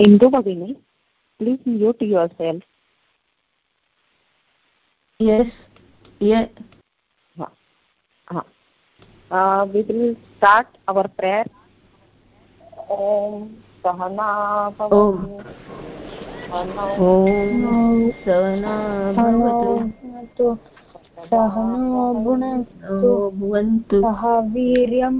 Indu Bhagini, please mute yourself. Yes. Yeah. Uh, uh, we will start our prayer. Om Sahana Om. Om Sahana Bhavatu. भवन्तु सह वीर्यं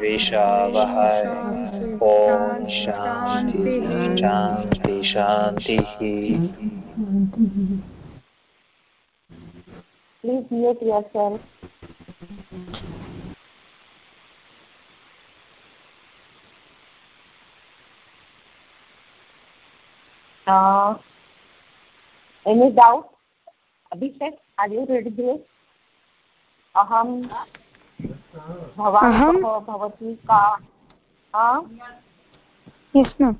द्वेषावहै ॐ शान्ति शान्ति शान्तिः Please mute yourself. Uh, any doubt? Abhishek, are you ready to do it? अहं भवान् अहं- कः भवती का हाँ yes ma'am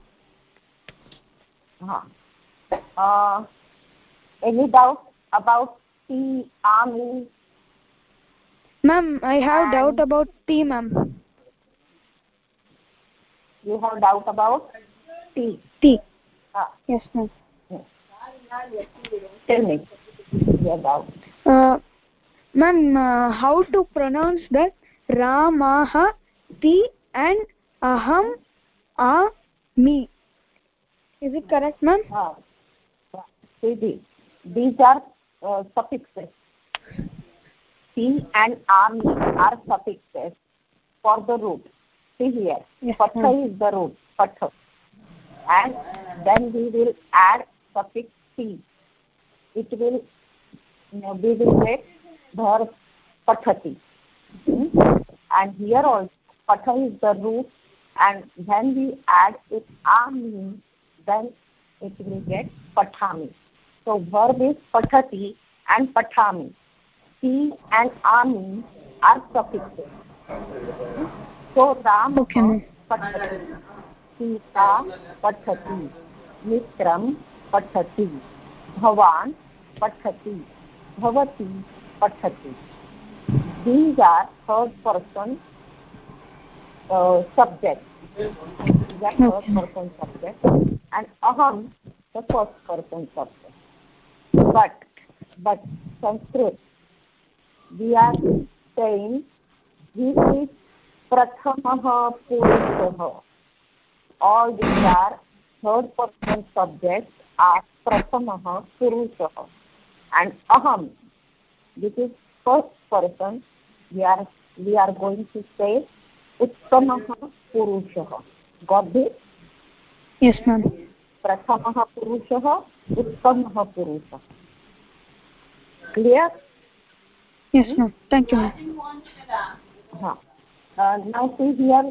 हाँ uh, any doubt about the army ma'am i have And- doubt about tea ma'am you have doubt about T tea हाँ Ma'am how to pronounce that रामाह ती एंड अहम आ मी is it correct ma'am these are suffixes and uh me are suffixes for the root see here पथ is the root पथ and then we will add suffix T it will we will get verb pathati Hmm? and here also patha is the root and when we add it ami then it will get pathami so verb is pathati and pathami ti and ami are suffixes Hmm? so ram Okay, pathati Sita पठती मित्र पठती भवान पठती भवती पठती। These are third person subject um the person subject but but Sanskrit we are प्रथम पुरुष all these are third person subjects are prathamah purushah and aham this is first person we are we are going to say uttamah purushah got this yes ma'am प्रथमः पुरुषः उत्तमः पुरुषः clear yes ma'am thank you ma'am हा now see here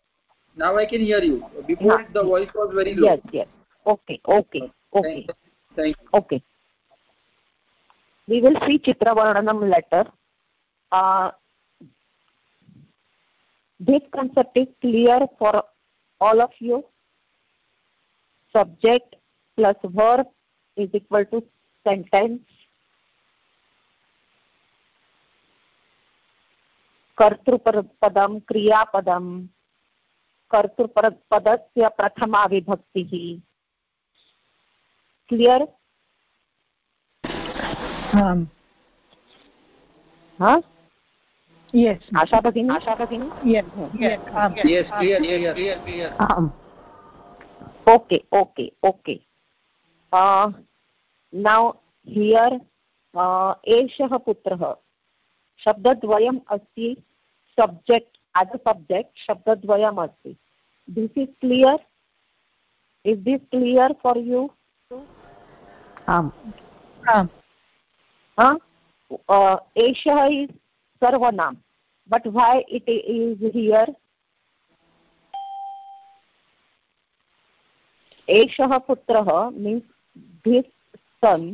now I can hear you. Before Yeah. the voice was very low. yes yes okay okay okay Thank, thank you. okay we will see chitravarnanam later uh, this concept is clear for all of you subject plus verb is equal to sentence कर्तृपदं क्रियापदं कर्तृपदस्य प्रथमा विभक्तिः clear हा yes Asha भगिनी? आशा भगिनी? Okay okay okay now here एषः पुत्रः। शब्दद्वयम् अस्ति सब्जेक्ट् एस् अ सब्जेक्ट् शब्दद्वयम् अस्ति। this is clear is this clear for you um um huh uh, asha is sarvanam but why it is here एषः पुत्रः मीन्स् धिस् सन्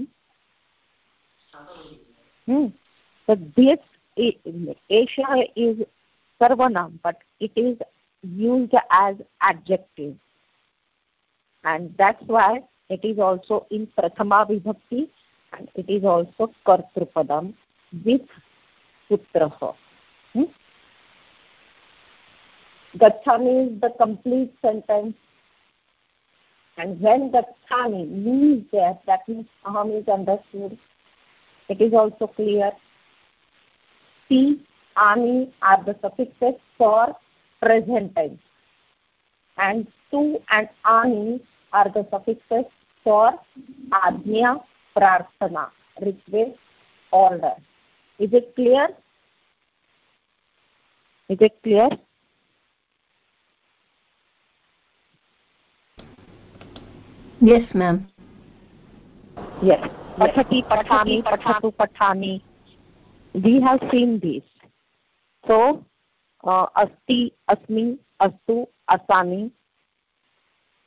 धिस् एषः is सर्वनाम but it is used as adjective. And that's why it is also in prathama vibhakti and it is also kartrupadam with putrah hmm? is the complete sentence. And when gachami means there that means aham is understood. It is also clear. Ti ani are the suffixes for present tense and tu and ani are the suffixes for ajna prarthana request order is it clear is it clear yes ma'am yes pathati pathami pathatu pathami we have seen this so asti asmi astu asami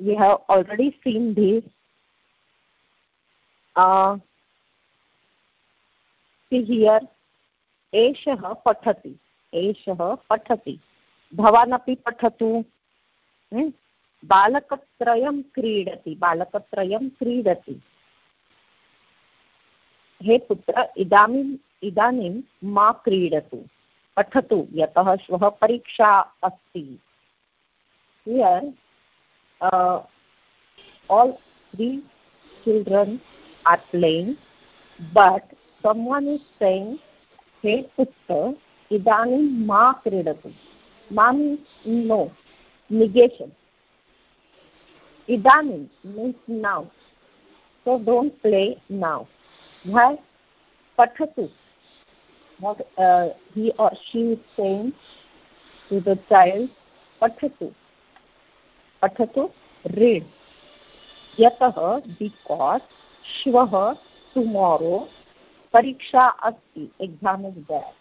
we have already seen this uh, see here एषः पठति एषः पठति। भवानपि पठतु। बालकत्रयं क्रीडति बालकत्रयं क्रीडति। हे पुत्र इदानीम् इदानीं मा क्रीडतु। पठतु, यतः श्वः परीक्षा अस्ति। Here all three children are playing but someone is saying हे पुत्र इदानीं मा क्रीडतु। मा नो, निगेशन। इदानीं means now so don't play now why पठतु। What uh, he or she is saying to the child pathatu pathatu read yatah because श्वः tomorrow परीक्षा अस्ति exam is there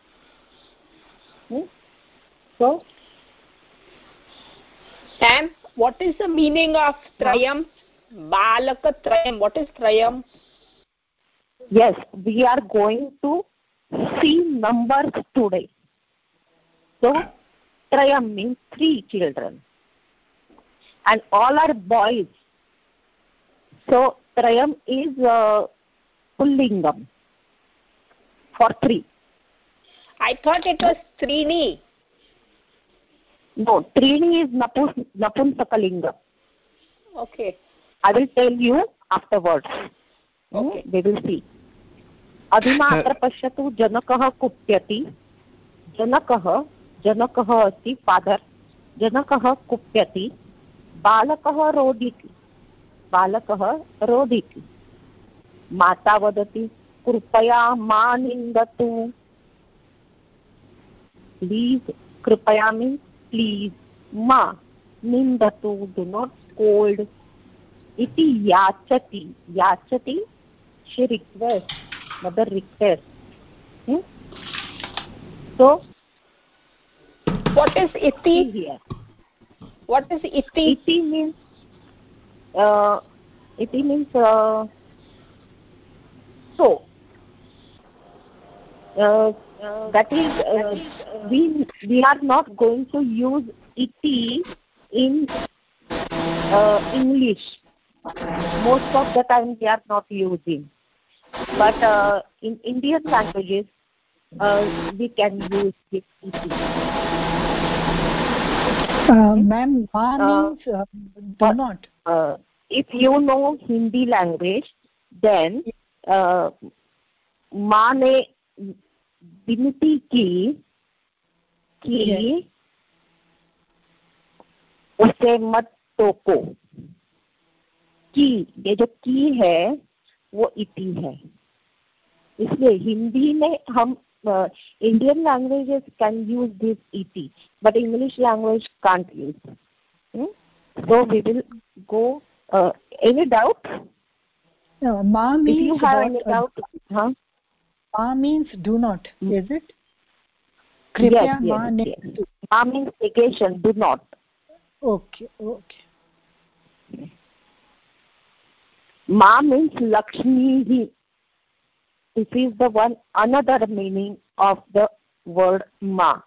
hmm? so Ma'am, what is the meaning of trayam? Balaka trayam. What is trayam? yes we are going to see numbers today. So trayam means three children. And all are boys. So trayam is uh, pullingam for three. I thought it was trini. no trini is napus napunsakalinga Okay. i will tell you afterwards. Okay. we will see अधुना अत्र पश्यतु जनकः कुप्यति। जनकः जनकः अस्ति father जनकः कुप्यति। बालकः रोदिति। बालकः रोदिति। माता वदति कृपया मा निन्दतु। प्लीस् कृपया मीन्स् प्लीस् मा निन्दतु। डु नाट् स्कोल्ड् इति याचति। याचति she requests mother requests hmm? so What is iti? here What is iti? iti means uh, iti means uh, so uh, that is uh, we we are not going to use iti in uh, english most of the time we are not using but uh, in indian languages uh, we can use this iti Uh, Ma'am, ma Uh, means uh, do not. uh, if you know hindi language then uh, माँ ने विनती की कि उसे मत टोको की ये जो की है वो इति है इसलिए हिंदी में हम Indian languages can use this इति but English language can't use so we will go uh, any doubt No, ma if means you have what, any uh, doubt huh? ma means do not. Hmm. Is it? कृपया Yes, मा yes, ने yes. Ma means negation, do not. Okay okay Ma means Lakshmi. this is the one another meaning of the word ma.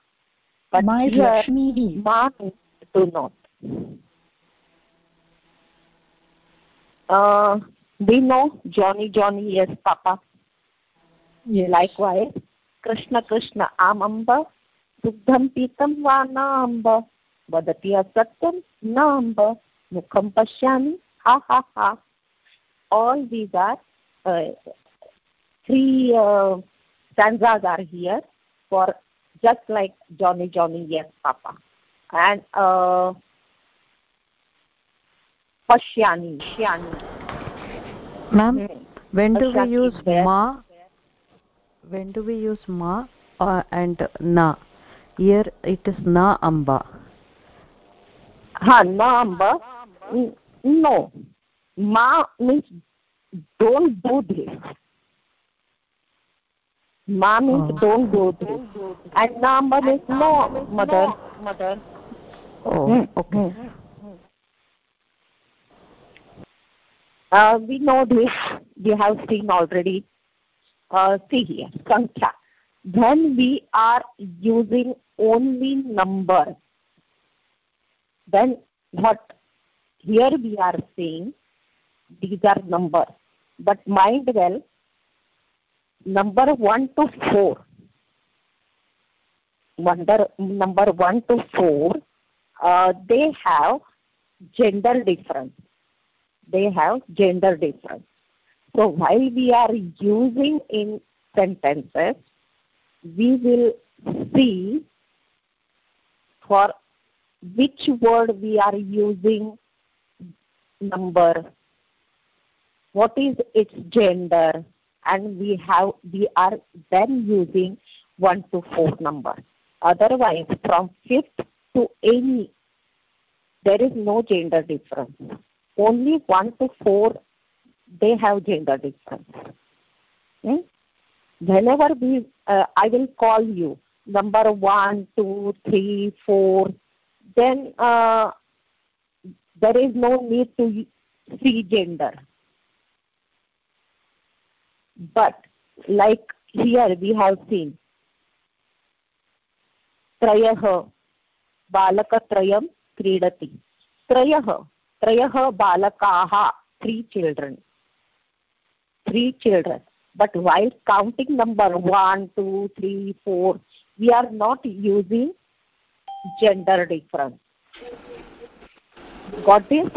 But my here, Lakshmi. ma do not. Uh, we know Johnny, Johnny, yes, Papa. Yes. Likewise, Krishna, Krishna, Amamba, Sugdham Pitam Vanamba, Vadati Na Namba, Mukham Pashyani, ha ha ha. All these are uh, three uh, stanzas are here for just like Johnny, Johnny, yes, Papa. And uh, Pashyani, Shyani. Ma'am, Hmm. when do we use there. ma? When do we use ma uh, and na? Here it is na amba. Ha, number. N- No. Ma means don't do this. Ma means Oh. don't go this. And number means no, mother. Mother. Oh, Hmm, okay. hmm. Uh, we know this. We have seen already. Uh, see here, Sankhya. When we are using only number, then what here we are saying these are numbers. But mind well, number 1 to 4, number, number 1 to 4, uh, they have gender difference. They have gender difference. So while we are using in sentences, we will see for which word we are using number, what is its gender, and we have we are then using one to four number. Otherwise, from fifth to any, there is no gender difference. Only one to four, they have gender difference. Hmm? Whenever we, uh, I will call you number one, two, three, four, then uh, there is no need to see gender. But like here we have seen त्रयः बालकत्रयं क्रीडति त्रयः त्रयः बालकाः three children three children but while counting number one two three four we are not using gender difference got this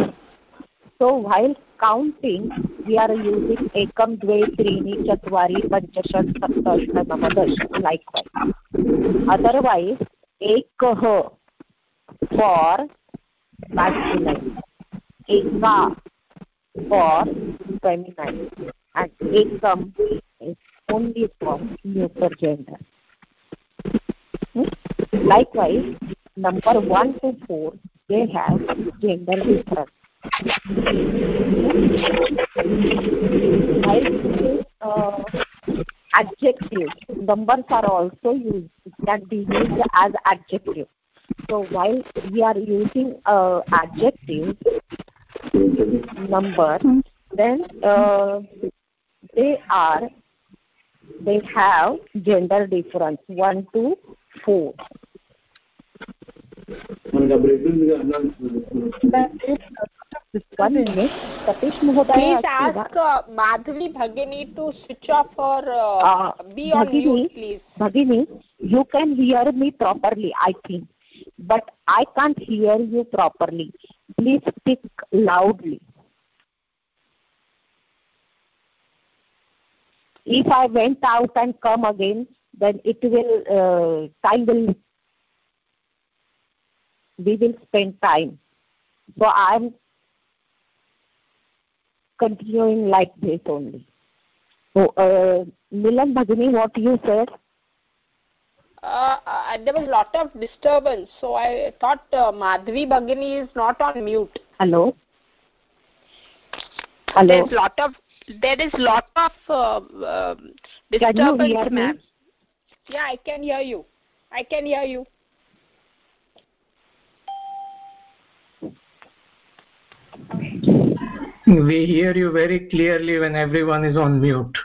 So while counting we are using ekam dve चत्वारि पञ्च षट् सप्त अष्ट नव दश likewise otherwise ekah for masculine eka for feminine and ekam is only for neuter gender Hmm? likewise number 1 to 4 they have gender difference uh, adjectives numbers are also used. Can be used as adjective. So while we are using uh, adjective number then uh, they are they have gender difference. 1 to 4 Madhavi भगिनी to switch off or be on mute please भगिनी you can hear me properly I think but i can't hear you properly please speak loudly if i went out and come again then it will uh, time will we will spend time. So I'm continuing like this only. So, uh, Milan Bhagini, what you said? Uh, uh, there was a lot of disturbance, so I thought uh, Madhavi Bhagini is not on mute. Hello? Hello? There's lot of there is lot of uh, uh, disturbance, ma'am. Yeah, I can hear you. I can hear you. We hear you very clearly when everyone is on mute.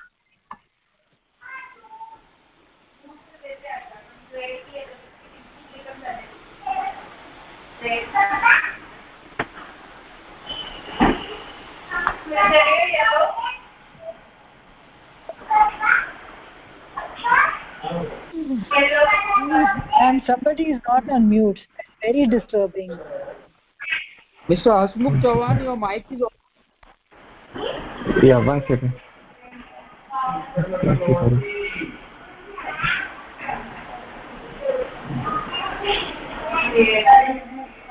And somebody is not on mute. Very disturbing. Mr. Hasmukh Chavan, your mic is open. Yeah, one second.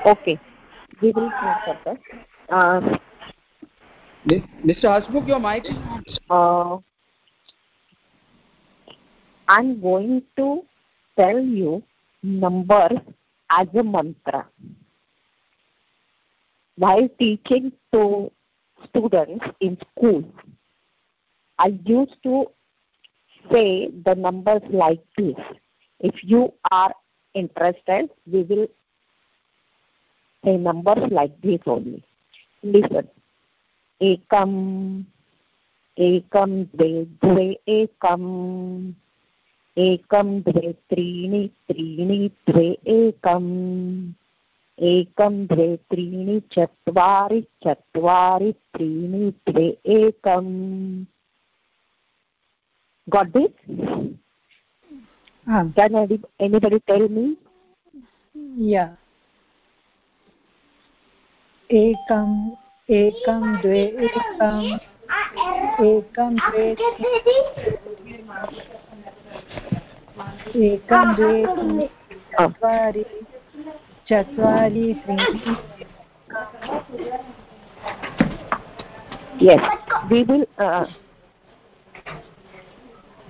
Okay. We will further. Uh, Mr. Hasmukh, your mic is on. uh, I'm going to tell you numbers as a mantra while teaching to students in school, I used to say the numbers like this. If you are interested, we will say numbers like this only. Listen. Ekam, Ekam Dve Dve Ekam, Ekam Dve Trini Trini Dve Ekam, एकं द्वे त्रीणि चत्वारि चत्वारि त्रीणि द्वे एकम् Got this? Um, Can any- anybody tell me? yeah. एकम् एकं द्वे एकम् एकं द्वे एकं द्वे चत्वारि चत्वारि त्रीणि Yes, we will. Uh,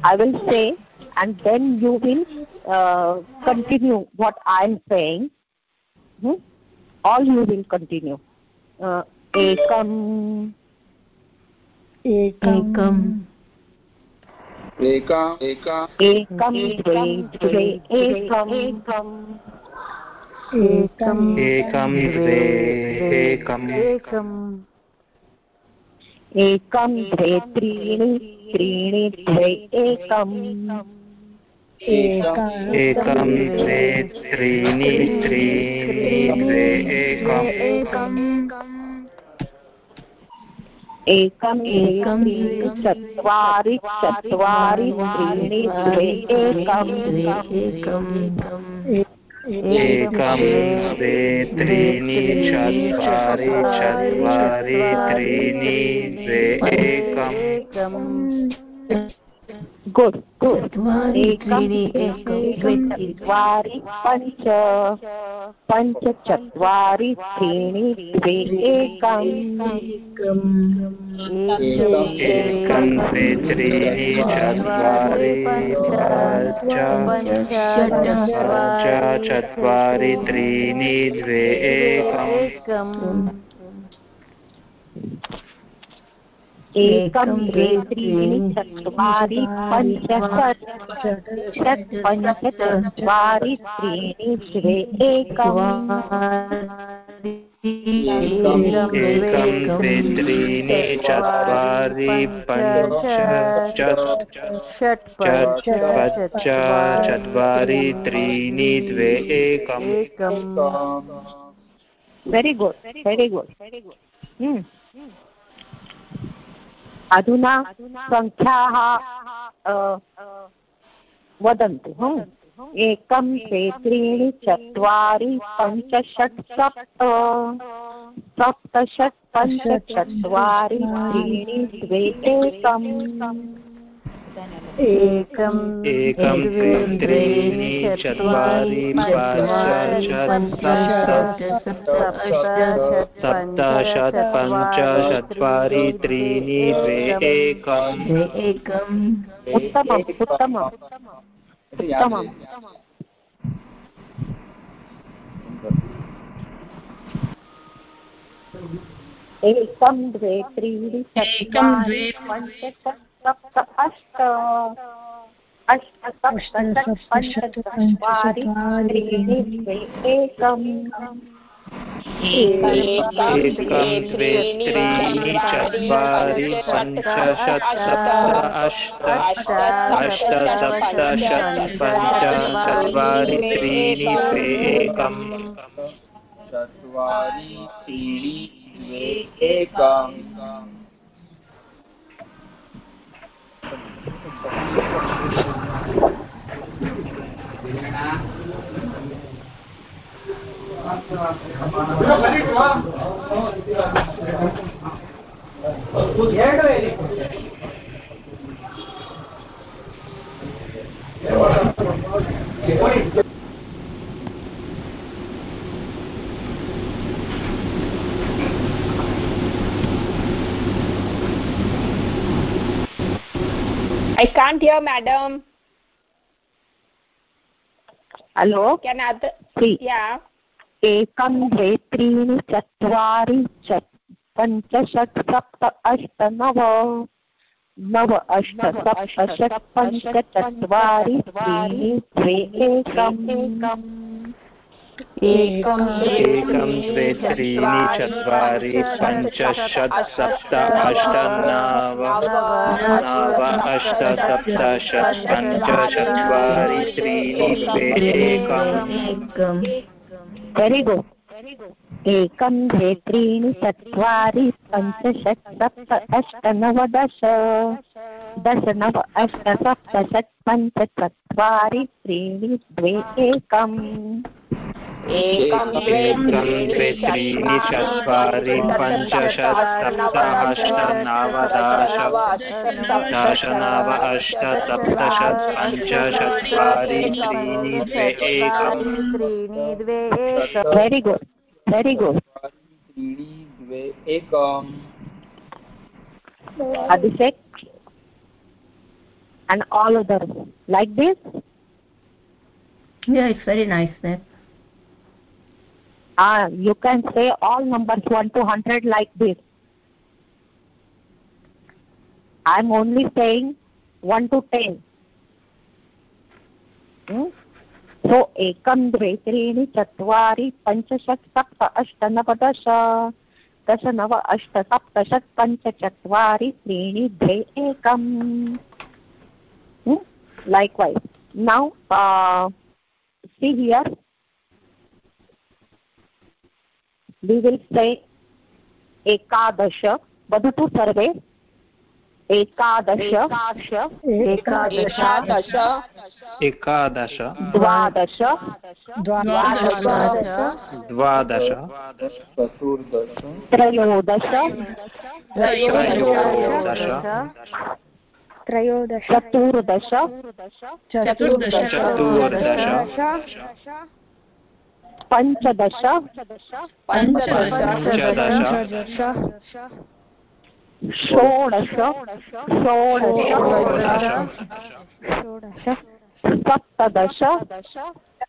I will say, and then you will uh, continue what I am saying. Hmm? All you will continue. Uh, ekam, एकम् Eka, Eka, ekam, dve, dve, ekam, एकम् एकं द्वे एकम् एकम् ekam, dve, त्रीणि त्रीणि द्वे एकम् एकम् एकं द्वे त्रीणि त्रीणि द्वे एकम् एकम् एकं चत्वारि चत्वारि त्रीणि द्वे एकम् एकं द्वे त्रीणि चत्वारि चत्वारि त्रीणि द्वे एकम् गुड् गुड्। एकं चत्वारि पञ्च। पञ्च चत्वारि त्रीणि द्वे एकम् एकं। द्वे त्रीणि चत्वारि पञ्च। पञ्च चत्वारि त्रीणि द्वे एकम् एकं द्वे त्रीणि चत्वारि पञ्च षट् षट् पञ्च चत्वारि त्रीणि द्वे एकम् एकं त्रीणि चत्वारि पञ्च षट् पञ्च चत्वारि त्रीणि द्वे एकम् एकम् वेरि गुड् वेरि गुड् अधुना सङ्ख्याः अ, वदन्तु हम्? एकं द्वे त्रीणि चत्वारि पञ्च षट् सप्त सप्त षट् पञ्च चत्वारि त्रीणि द्वे एकम्। एकम् एकं त्रीणि चत्वारि पञ्च सप्त षट् पञ्च चत्वारि त्रीणि द्वे एकम् एकम् उत्तमम् उत्तमम् उत्तमम् एकं द्वे त्रीणि चत्वारि पञ्च सप्त अष्ट अष्ट सप्त पञ्च चत्वारि त्रीणि द्वे एकम् एकं द्वे त्रीणि चत्वारि पञ्च षट् सप्त अष्ट अष्ट सप्त षट् पञ्च चत्वारि त्रीणि द्वे एकम् चत्वारि त्रीणि द्वे एकम् I can't hear, madam. Hello? Can I? Three. Yeah. एकं द्वे त्रीणि चत्वारि च पञ्च षट् सप्त अष्ट नव। नव अष्ट सप्त षट् पञ्च चत्वारि त्रीणि द्वे एकम्। एकं। एकं द्वे त्रीणि चत्वारि पञ्च षट् सप्त अष्ट नव। नव अष्ट सप्त षट् पञ्च चत्वारि त्रीणि द्वे एकम्। एकम् वेरि गुड् एकं द्वे त्रीणि चत्वारि पञ्च षट् सप्त अष्ट नव दश दश नव अष्ट सप्त षट् पञ्च चत्वारि त्रीणि द्वे एकम्। एकं द्वे एकं द्वे त्रीणि चत्वारि पञ्च षट् सप्त अष्ट नव दश दश नव अष्ट सप्त षट् पञ्च चत्वारि त्रीणि द्वे एकम् त्रीणि द्वे एकम् वेरि गुड् वेरि गुड् त्रीणि द्वे एकम् Abhishek and all others like this Yeah, it's very nice there. ah you can say all numbers 1 to 100 like this i'm only saying 1 to 10 hmm? so एकं द्वे त्रीणि चत्वारि पञ्च षट् सप्त अष्ट नव दश दश नव अष्ट सप्त षट् पञ्च चत्वारि त्रीणि द्वे एकम् likewise now uh, see here we will say ekadash vadatu sarve ekadash ekadash ekadash dwadash dwadash dwadash trayodash trayodash त्रयोदश चतुर्दश चतुर्दश चतुर्दश पञ्चदश पञ्चदश षोडश षोडश सप्तदश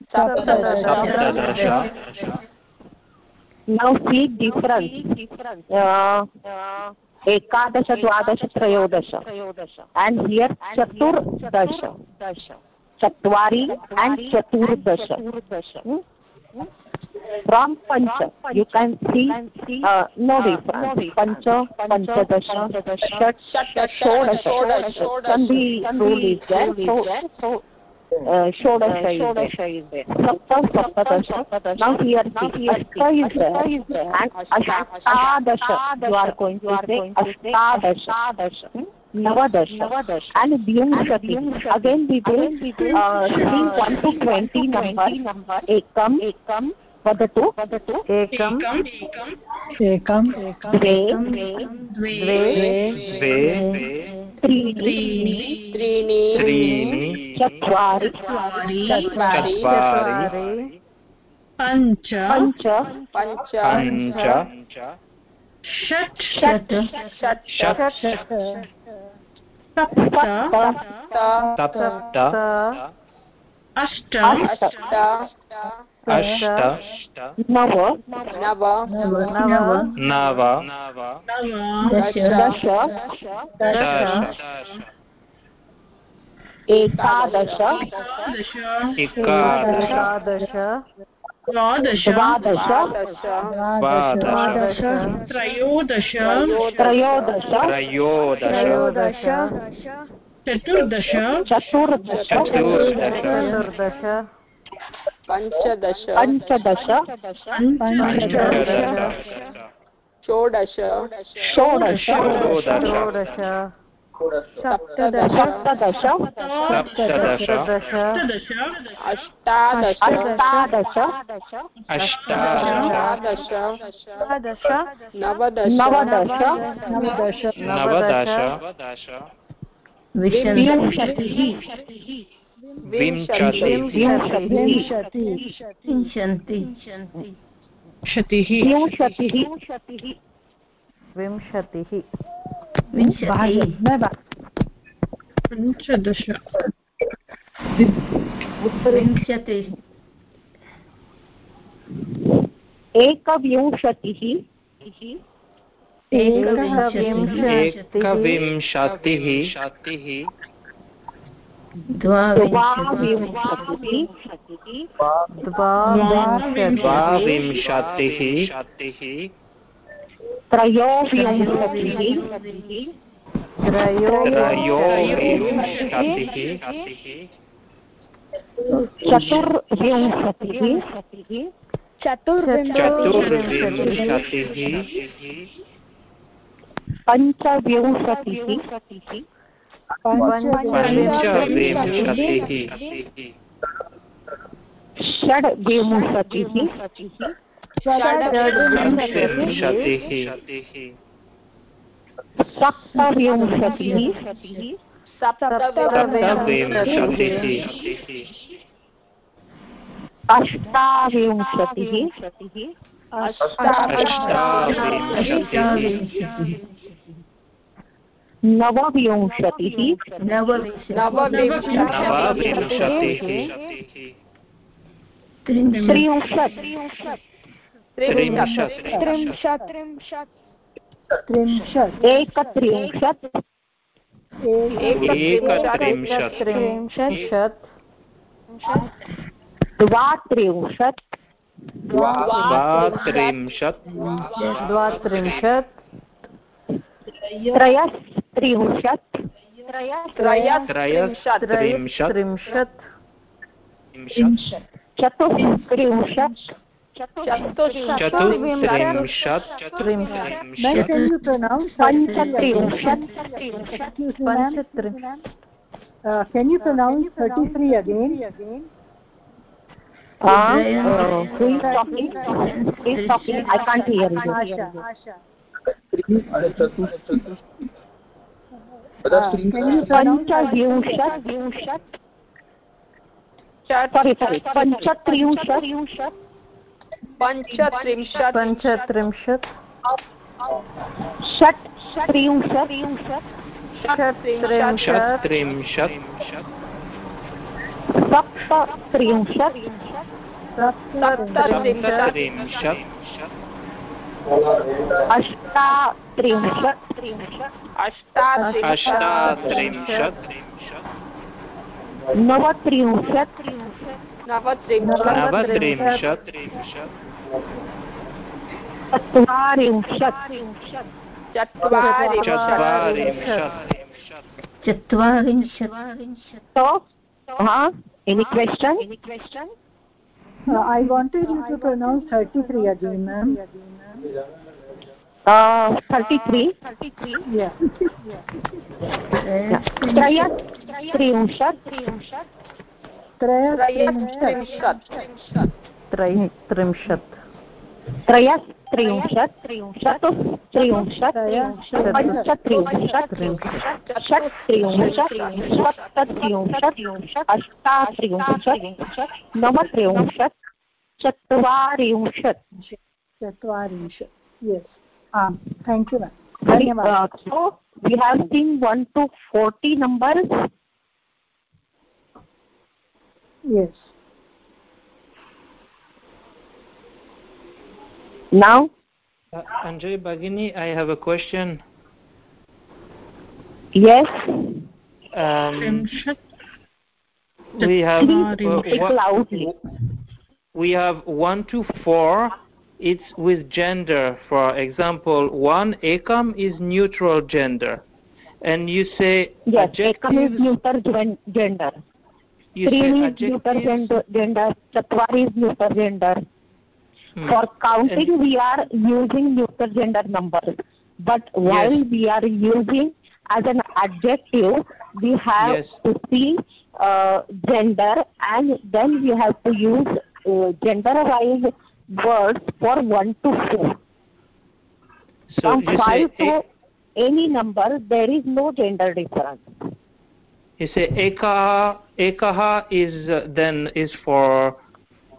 सप्तदश नौ सी डिफ्रेन्स् एकादश द्वादश त्रयोदश. त्रयोदश एण्ड् चतुर्दश. दश चत्वारि एंड चतुर्दश. चतुर्दश. Hmm? From pancha you can see uh, no difference pancha panchadash shat shodash sandhi rule is there so so uh, shodash is there sapta saptadash now here ashta is there and ashtadash you are going to say ashtadash hmm? navadash and vyumshati again we will uh, see 1 to 20 number ekam ekam vadatu vadatu एकम् एकं द्वे द्वे द्वे त्रीणि त्रीणि त्रीणि चत्वारि चत्वारि पञ्च पञ्च पञ्च पञ्च षट् षट् षट् सप्त अष्ट अष्ट नव नव नव दश एकादश एकादश द्वादश। द्वादश। द्वादश। त्रयोदश। त्रयोदश। त्रयोदश। चतुर्दश। चतुर्दश। चतुर्दश। चतुर्दश। पञ्चदश। पञ्चदश। पञ्चदश। षोडश। षोडश। षोडश। सप्तदश। सप्तदश। सप्तदश। सप्तदश। अष्टादश। अष्टादश। अष्टादश। अष्टादश नवदश। नवदश। नवदश। नवदश। विंशतिः। विंशतिः। विंशतिः। शतिः विंशतिः विंशतिः एकविंशतिः एकविंशतिः द्वाविंशतिः द्वाविंशतिः त्रयोविंशतिः चतुर्विंशतिः चतुर्विंशतिः पञ्चविंशतिः षड्विंशतिः सप्तविंशतिः सप्तविंशतिः अष्टाविंशतिः। नवविंशतिः। नवविंशतिः। त्रिंशत्। त्रिंशत्। एकत्रिंशत्। एकत्रिंशत्। त्रिंशत्। द्वात्रिंशत्। द्वात्रिंशत्। द्वात्रिंशत्। त्रयस्त्रिंशत्। त्रयस्त्रिंशत्। त्रिंशत् चतुस्त्रिंशत्। त्रिंशत् can you pronounce 33 again uh, who is talking? Who is talking? I can't hear you. Asha, Asha. Can you pronounce Panchatriushat? Sorry, sorry. Panchatriushat. पञ्चत्रिंशत् पञ्चत्रिंशत् षट् त्रिंशत् षट्त्रिंशत्। सप्तत्रिंशत्। अष्टात्रिंशत्। अष्टात्रिंशत्। नवत्रिंशत्। नवत्रिंशत्। I wanted you to pronounce 33 again, ma'am. त्रयस्त्रिंशत् त्रयस्त्रिंशत् त्रयस्त्रिंशत् त्रयस्त्रिंशत् त्रयस्त्रिंशत् त्रयस्त्रिंशत् त्रयस्त्रिंशत् त्रयस्त्रिंशत् त्रयस्त्रिंशत् चतुस्त्रिंशत् पञ्चत्रिंशत् षट्त्रिंशत् सप्तत्रिंशत् अष्टात्रिंशत् नवत्रिंशत् चत्वारिंशत् चत्वारिंशत् आम् thank you धन्यवादः so we have seen one to forty numbers yes. Now Uh, Anjali Bhagini, I have a question. yes Um, we have Please uh, speak one- loudly. we have one to four. It's with gender. For example, one ekam is neutral gender, and you say Yes, ekam is adjectives. neuter gender. You say Three is neuter gender, gender. Chatwari is neuter gender. Hmm. For counting, we are using neuter gender numbers. But while Yes. we are using as an adjective, we have Yes. to see uh, gender and then we have to use uh, gender-wise words for 1 to 4. So From you say 5 to any number, there is no gender difference. you say ekaha ekaha is uh, then is for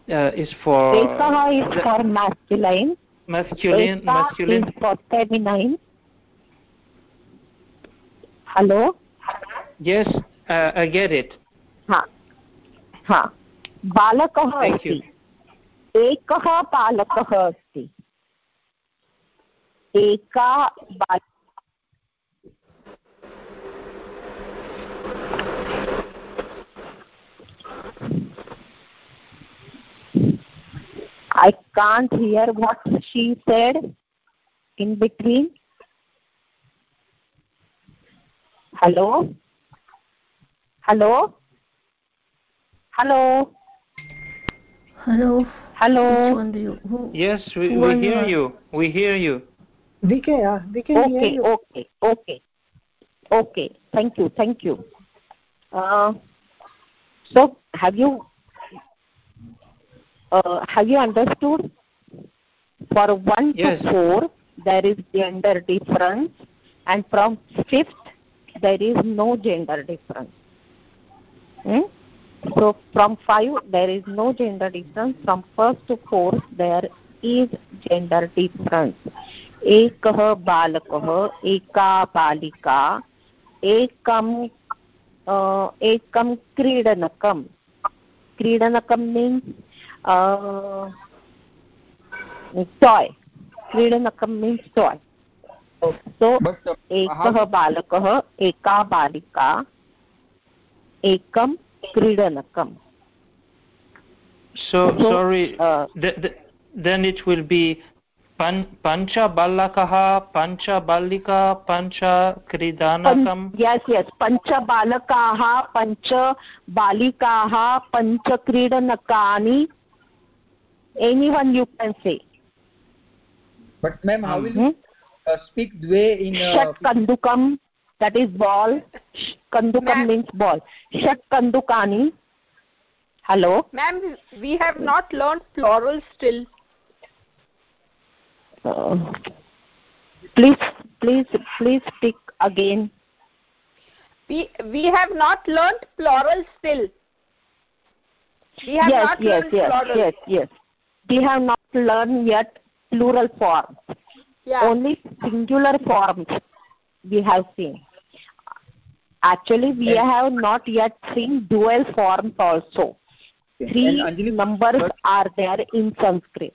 is for Ekaha is for masculine, masculine Eka masculine is for feminine. Hello? yes uh, I get it हा हा बालकः Thank you. अस्ति एकः बालकः अस्ति एका बाल I can't hear what she said in between. Hello? Hello? Hello? Hello. Hello? Which one do you? Who? yes we, we hear you? you we hear you VK, uh, we can hear Okay, you. okay, okay. Okay, thank you, thank you. Uh, so, have you uh, have you understood? For one Yes. to four, there is gender difference, and from fifth, there is no gender difference. Hmm? So, from five, there is no gender difference. From first to fourth, there is gender difference. एकः बालकः एका बालिका एकं अ, एकं क्रीडनकं क्रीडनकं means toy क्रीडनकं means toy so uh, एकः बालकः एका बालिका एकं क्रीडनकम् so So, sorry. uh, th- th- then it will be पञ्च पञ्चबालकः पञ्चबालिका पञ्चक्रीडनकं यस् यस् पञ्चबालकाः पञ्च क्रीडनकानि any one you can say but ma'am how will speak द्वे इन् षट् कन्दुकं दट् इस् बाल् कन्दुकं मीन्स् बाल् षट् कन्दुकानि hello ma'am. We have not learned plural still. Uh, please please please speak again. We we have not learned plural still. We have yes, not yes, yes, plural. yes yes. We have not learned yet plural form yeah. only singular forms we have seen. Actually we have not yet seen dual forms also. three Anjali, numbers are there in sanskrit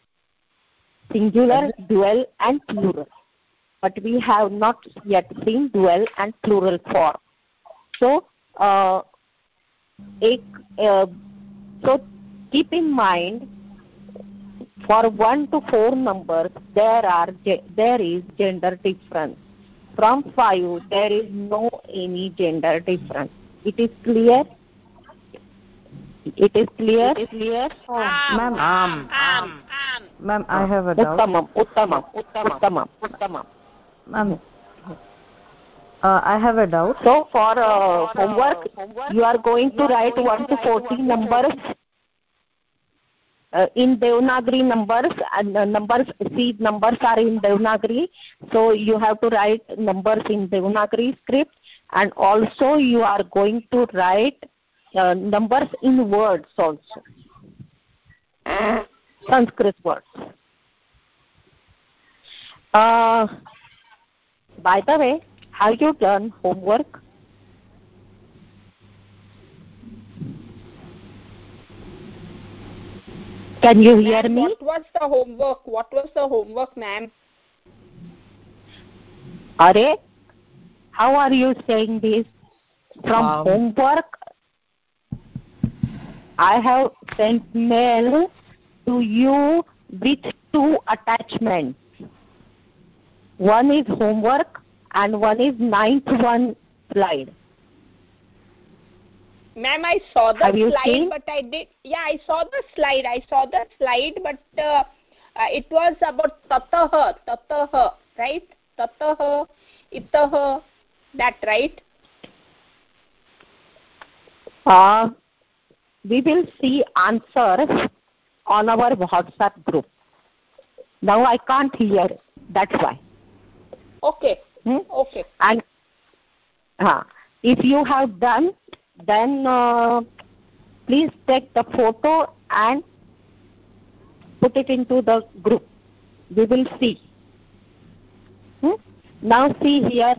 singular dual and plural. But we have not yet seen dual and plural form. So uh, ek, uh, so keep in mind for 1 to 4 numbers there are there is gender difference. From 5 there is no any gender difference. It is clear it is clear? It is clear? Ma'am, am ma'am, I have a doubt. uttamam uttamam uttamam uttamam. Ma'am, uh, I have a doubt. so for uh, homework you are going to write 1 to 40 numbers uh, in Devanagari numbers and uh, numbers see numbers are in Devanagari. So you have to write numbers in Devanagari script and also you are going to write uh, numbers in words also Sanskrit words uh, by the way have you done homework can you hear me What was the homework? What was the homework, ma'am? Are, how are you saying this? From Um, homework? I have sent mail to you with two attachments. One is homework and one is ninth one slide. Ma'am, I saw the Have slide, but I did. Yeah, I saw the slide. I saw the slide, but uh, uh, it was about tatah, tatah, right? Tatah, itah, that right? Uh, we will see answers on our WhatsApp group. Now I can't hear. That's why. Okay, Hmm? okay. And uh, if you have done, then uh, please take the photo and put it into the group. We will see. Hmm? Now see here,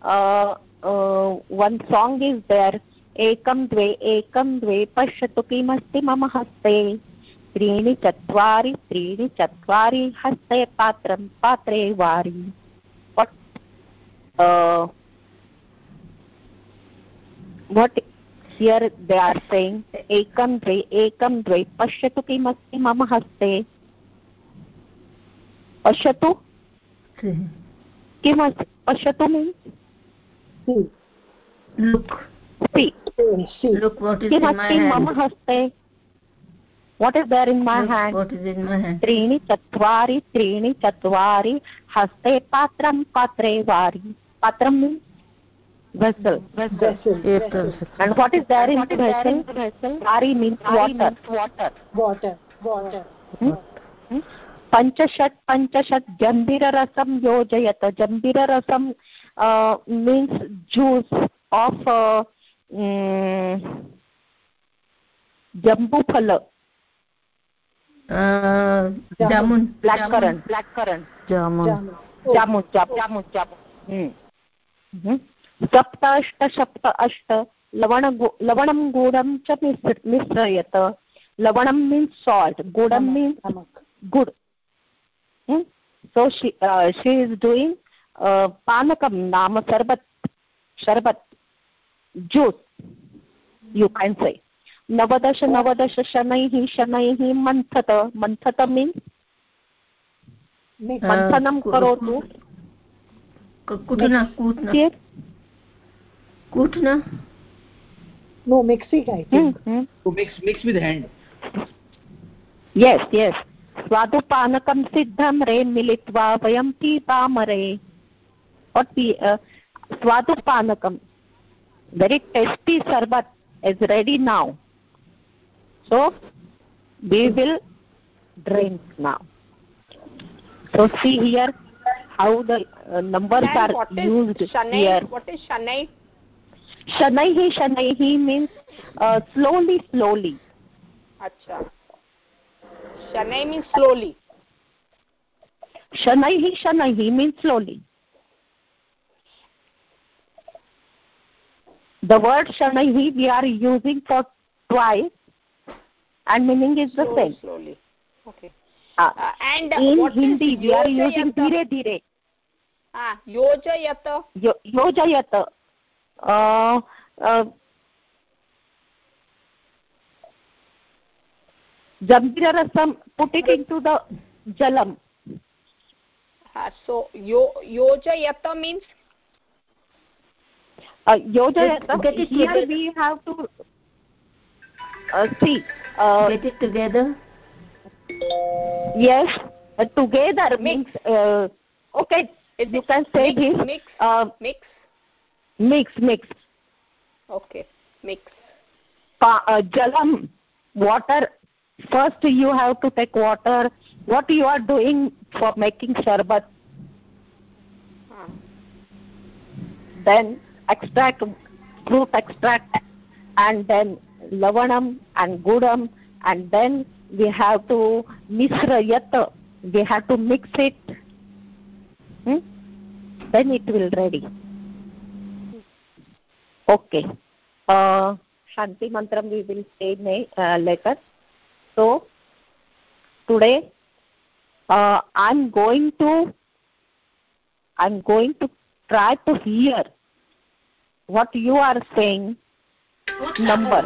uh, uh, one song is there. एकं द्वे एकं द्वे पश्यतु किमस्ति मम हस्ते? त्रीणि चत्वारि त्रीणि चत्वारि हस्ते पात्रं पात्रे वारि। वट् हियर् दे आर् सेङ्ग् एकं द्वे एकं द्वे पश्यतु किमस्ति मम हस्ते? पश्यतु? किमस्ति पश्यतु मीन्स्? किमस्ति मम हस्ते what is there in my hand त्रीणि चत्वारि त्रीणि चत्वारि हस्ते पात्रं पात्रे वारि पात्रं vessel. Vessel. And what is there in vessel? means water. water. Water. Water. पञ्चषट् पञ्चषट् जम्बीररसं योजयत जम्बीररसं means juice of जम्बूफल jamun black currant black currant jamun jamun jamun jamun सप्त अष्ट सप्त अष्ट लवण लवणं गुडं च मिश्रयत लवणं means salt गुडं means gur so she is doing पानकं नाम शर्बत् शर्बत् ज्योत यू कैन से नवदश नवदश शनैः शनैः मन्थत मन्थत मीन्स् मन्थनं करोतु. यस् हम्म, यस् हम्म. स्वादुपानकं सिद्धं रे मिलित्वा वयं पीपामरे uh, स्वादुपानकं. Very tasty sarbat is ready now so we will drink now so see here how the uh, numbers And are used shanai? here What is shanai? shanaihi shanaihi means uh, slowly slowly Acha. Shanai means slowly. shanaihi shanaihi means slowly the word shanaihi we are using for twice and meaning is the Slowly, same slowly. Okay. uh, Uh, and in what hindi we are using dhire dhire Ah, yojayata. Yo- yojayat uh, uh, jambira rasam put it into the jalam Ah, so yo yojayata means uh, yojayat Get it here together. we have to uh, see uh, Get it together. yes uh, together Mix. means uh, okay is you it can say mix, this mix uh, mix. mix mix Okay, mix. Pa- uh, jalam water first you have to take water what you are doing for making sharbat Ah. then extract fruit extract and then lavanam and gudam and then we have to misra misrayat we have to mix it. Hmm? then it will ready. Okay. Uh, shanti mantram we will say uh, later. So today uh, i'm going to i'm going to try to hear what you are saying what number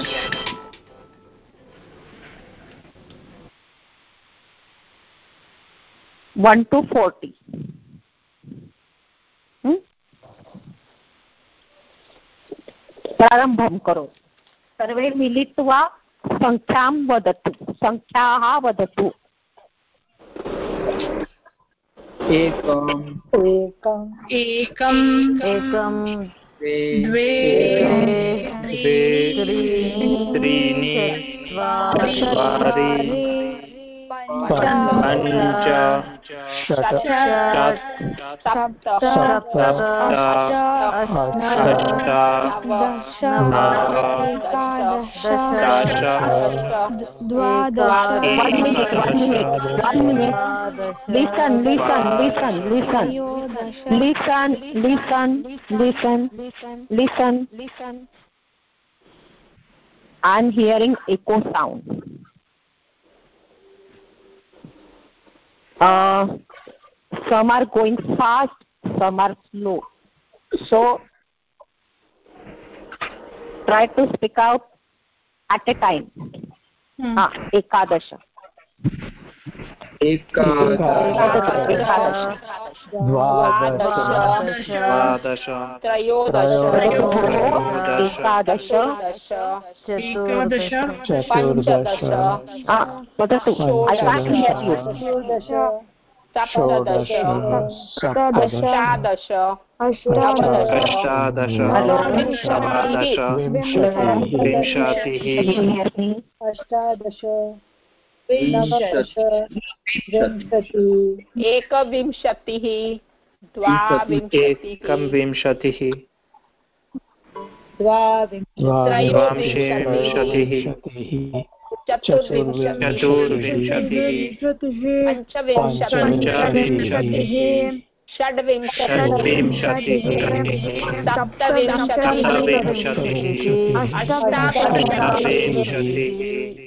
one to forty. Hmm? प्रारम्भं करोतु सर्वे मिलित्वा सङ्ख्यां वदतु सङ्ख्याः वदतु एकम् एकम् एकम् त्रीणि चत्वारि पञ्च सप्त अष्ट द्वादश listen listen listen listen listen listen listen listen listen. I'm hearing echo sound. Uh some are going fast some are slow. So try to speak out at a time. Hmm. Ah, ekadasha. hmm. एकादश द्वादश। द्वादश। त्रयोदश। एकादश। चतुर्दश। सप्तदश। अष्टादश। विंशतिः। अष्टादश। एकविंशतिः द्वाविंशतिः विंशतिः चतुर्विंशतिः पञ्चविंशतिः षड्विंशतिः सप्तविंशतिः अष्टाविंशतिः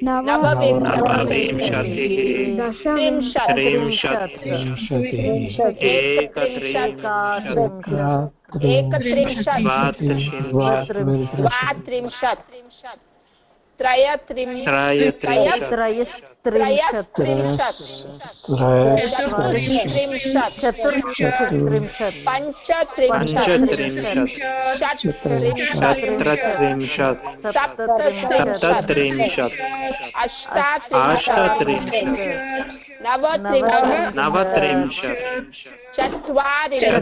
नवविंशतिः त्रिंशत् एकत्रिंशत् द्वात्रिंशत् चतुर्त्रिंशत् पञ्चत्रिंशत् सप्तत्रिंशत् अष्टात्रिंशत् नवत्रिंशत् चत्वारिंशत्।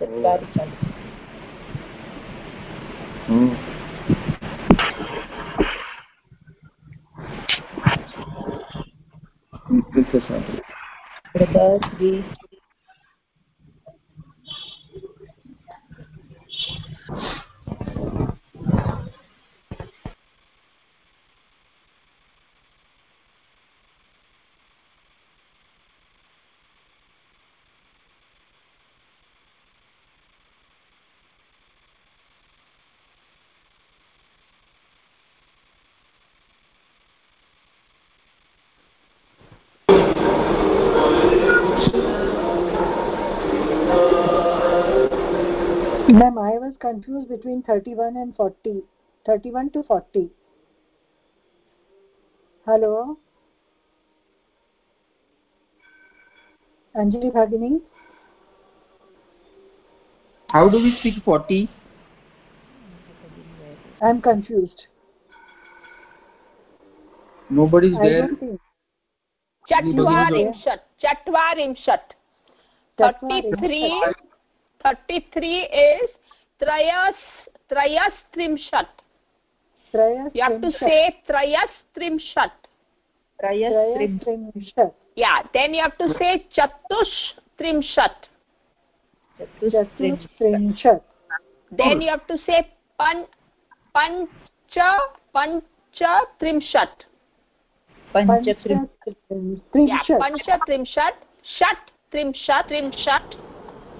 चत्वारि सन्ति Prabhat ji. Thank you. confused between 31 and 40. 31 to 40. Hello? Anjali Bhagini? How do we speak 40? I'm confused. Nobody's is there. Chatvarimshat. Chatvarimshat. 33, 33 is त्रयस्त्रिंशत्। त्रयस्त्रिंशत्। या then you have to say चतुस्त्रिंशत् चतुस्त्रिंशत् then you have त्रिंशत् त्रिंशत्।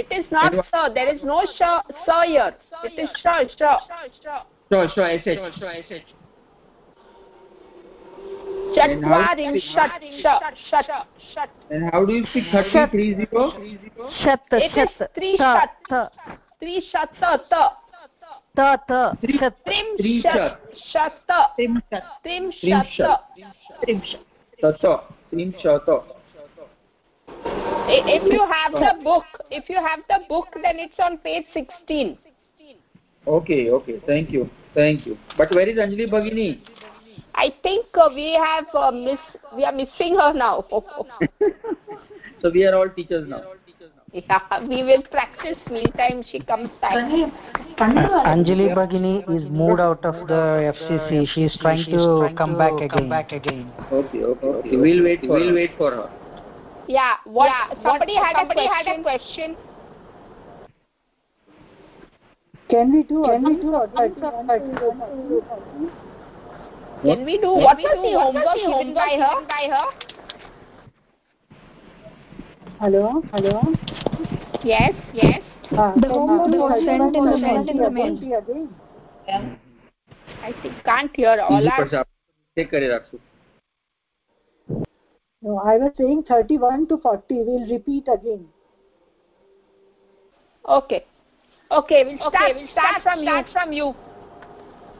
It is not so. There is no sha, sa here. It is sha, sha. Sha, sha, sh. Chatvarim, shat, shat, shat, shat. And how do you speak 30, 3, 0? Shat, It is 3 shat. 3 shat, ta, ta. Ta, ta. Trim shat, shat, ta. Trim shat, ta. Trim shat, ta. Trim shat, ta. If you have the book, if you have the book, then it's on page 16. Okay, okay. Thank you. Thank you. But where is Anjali Bhagini? I think uh, we have uh, miss, we are missing her now. So we are all teachers now. yeah, we will practice meantime she comes back. Anjali Bhagini is moved out of the FCC. She is trying to come back again. Okay, okay, okay. We'll wait we'll wait for her yeah what yeah, somebody, what, had, somebody a had a question. can we do can we do can we do what was the homework given by her? by her? Hello? Hello? Yes yes. Uh, the homework was sent in the mail in the mail. i think can't hear all our take No, I was saying 31 to 40. We'll repeat again. Okay. Okay, we'll start, we'll start from you. From you.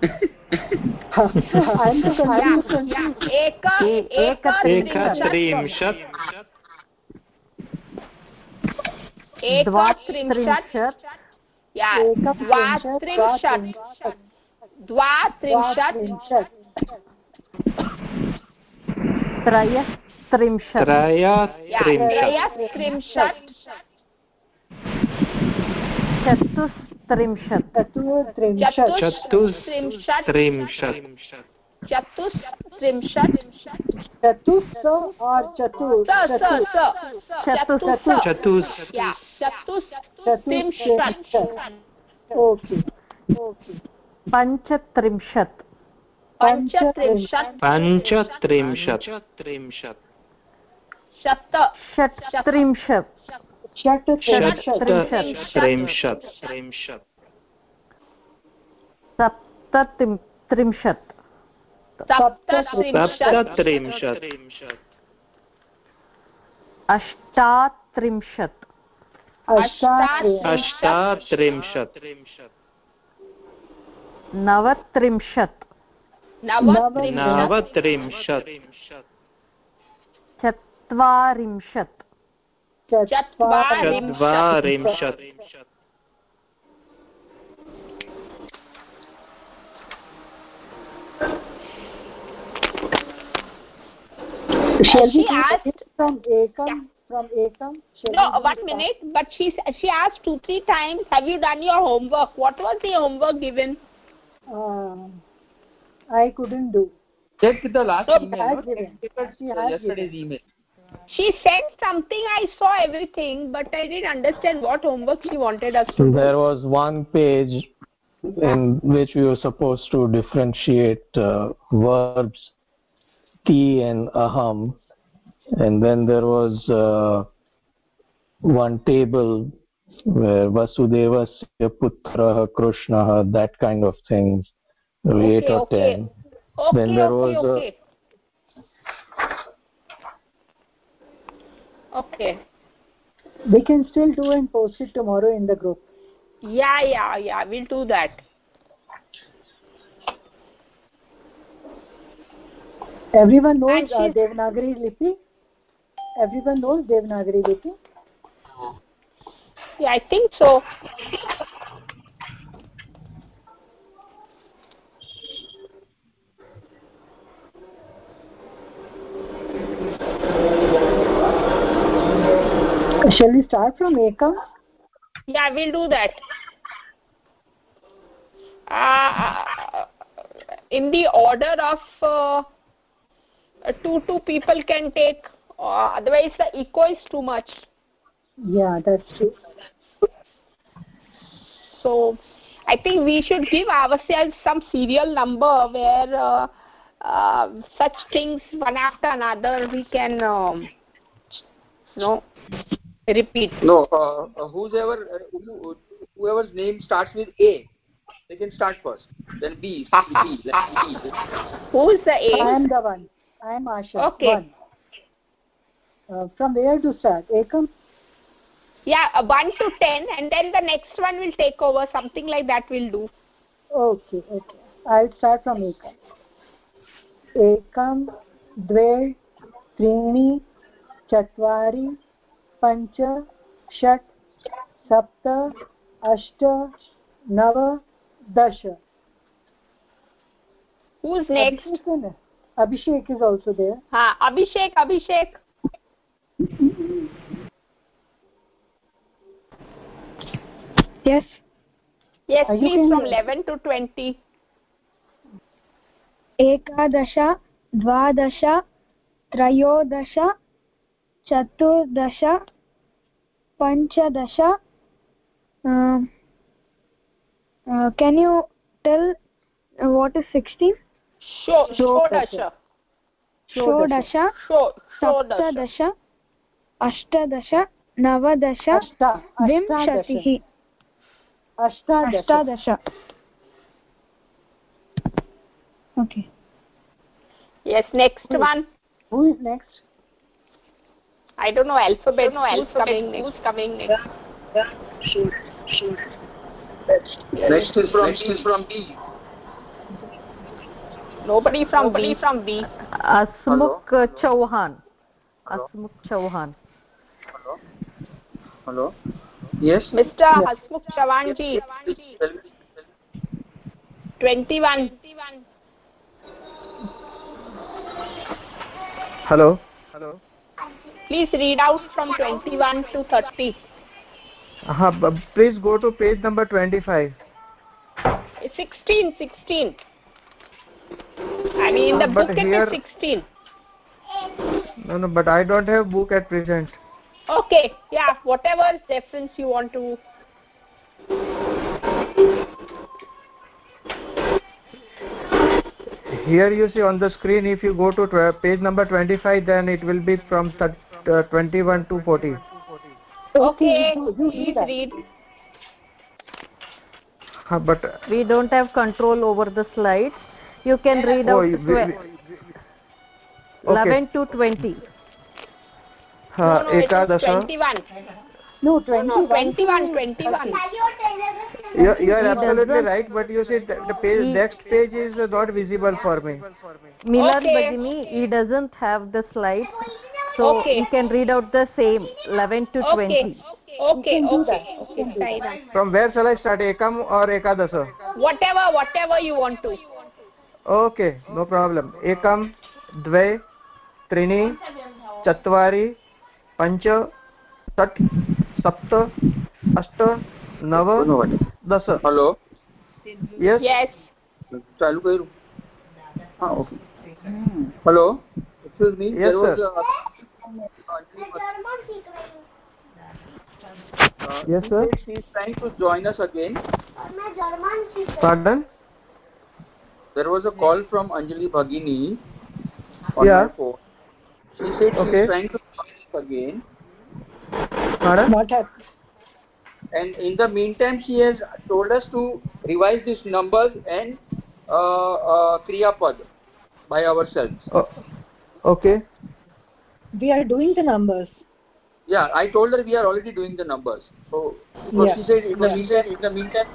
I'm the Yeah, confused. yeah. Eka, eka, एकत्रिंशत् eka, trimshat. trimshat Yeah, एकत्रिंशत्, dvatrimshat. Dvatrimshat. द्वात्रिंशत्, त्रयस्त्रिंशत् Yeah, त्रयस्त्रिंशत् चतुस्त्रिंशत्। चतुस्त्रिंशत्। चतुस्त्रिंशत्। चतुस्स और पञ्चत्रिंशत्। पञ्चत्रिंशत्। पञ्चत्रिंशत्। सप्त षट्त्रिंशत्। षट्त्रिंशत्। अष्टात्रिंशत्। अष्टात्रिंशत्। नवत्रिंशत्। नवत्रिंशत्। चत्वारिंशत् चत्वारिंशत् चत्वारिंशत् Shall we She do asked- it from ekam Yeah. from ekam Shall No, we do one that? minute. But she she asked two three times. Have you done your homework? What was the homework given? Uh, I couldn't do Check the last So email. has no? given. Check She has yesterday's email. She said something. I saw everything, but I didn't understand what homework she wanted us to do. There was one page in which we were supposed to differentiate uh, verbs ti and aham, and then there was uh, one table where vasudevasya putrah krishnah that kind of things eight or okay. ten Okay, Then there okay, was a- okay. Okay. we can still do and post it tomorrow in the group Yeah, yeah, yeah. We'll do that. everyone knows uh, devanagari lipi everyone knows devanagari lipi Yeah, I think so. Shall we start from ekam Yeah, we'll do that. Uh, in the order of uh, two two people can take. Uh, otherwise, the echo is too much. yeah that's true So, I think we should give ourselves some serial number where uh, uh, such things one after another we can um, you know repeat No, uh, uh, whoever uh, who, whoever's name starts with A, they can start first. Then B, C, B, then B. who's the I a am the one. I am Asha. Okay. One. Uh, from where to start? Ekam? yeah uh, 1 to 10 and then the next one will take over something like that we'll do Okay, okay. I'll start from Ekam. एकं द्वे त्रीणि चत्वारि पञ्च षट् सप्त अष्ट नव दश। Abhishek is also there Abhishek Abhishek एकादश द्वादश त्रयोदश चतुर्दश पञ्चदश can you tell what is sixteen षोडश। सप्तदश अष्टदश नवदश विंशतिः। अष्टादश। अष्टादश। Okay yes next one. Who is next? I don't know alphabet. No alphabet. Who's coming next? Who's coming next? Next is from next is from B. Nobody from B. from B. Asmukh Chauhan. Asmuk Chauhan. Hello. Hello. Yes. Mr. Yes. Hasmukh Chauhan 21. Hello. Hello please read out from 21 to 30 uh, please go to page number 25 16 16 i mean the Uh, book it here- is 16 no no but i don't have book at present. Okay yeah whatever reference you want to here you see on the screen if you go to page number 25 then it will be from uh, 21 to 40 okay you- you please read read. Uh, but we don't have control over the slides. You can read oh, out you- we- twe- we- 11 to 20 uh, no, no, ekadasha 21 No, no, 21. no 21 21 you, you are absolutely right but you see the, the page He- next page is uh, not visible for me. Milan Okay. Bhagini, he doesn't have the slides, so Okay. you can read out the same 11 to 20. okay okay okay. Okay from where shall i start ekam or ekadasha whatever whatever you want to okay no problem एकं द्वे त्रीणि चत्वारि पञ्च षट् सप्त अष्ट नव दश Hello. यस yes चालू करू हाँ okay hello excuse me Uh, yes, sir. She is trying to join us again. Pardon? There was a call from Anjali Bhagini on yeah. her phone. She said okay. she is trying to join us again. Pardon? What happened? And in the meantime, she has told us to revise these numbers and uh, uh, Kriyapad by ourselves. Okay. We are doing the numbers. yeah i told her we are already doing the numbers. So, so Yeah. she said in the Yeah. meantime in the meantime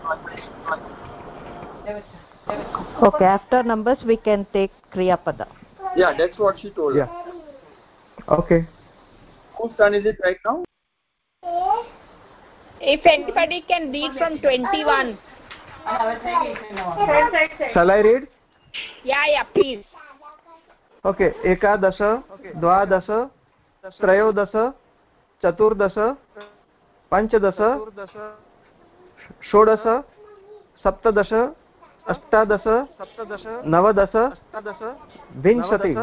Okay, after numbers we can take Kriya Pada. yeah that's what she told yeah. Okay. Whose turn is it right now? If anybody can read from 21 shall i read? Yeah yeah please okay एकादश द्वादश त्रयोदश चतुर्दश पञ्चदश षोडश सप्तदश अष्टादश सप्तदश नवदश अष्टादश विंशति।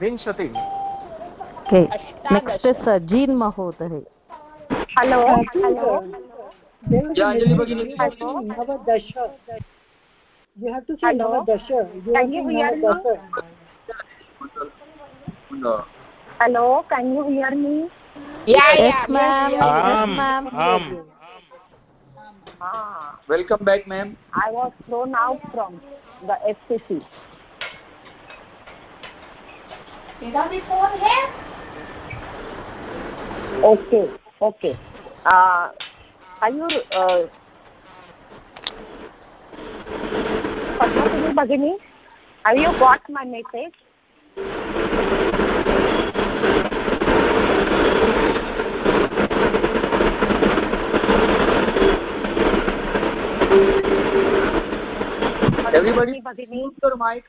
विंशति। नेक्स्ट इज सजीन महोदय। Hello hello. नवदश. यू हैव टू से नवदश. यू नवदश. Hello? Navadasha. Can you hear me? Navadasha. Hello, can you hear me? Yeah, Yes, yeah. ma'am. yes, Yes, Um, ma'am. um. Ah, Welcome back, ma'am. I was thrown out from the FCC. Okay, okay. Uh, are you uh, Padmasini Bhagini? Have you got my message? everybody mute your mic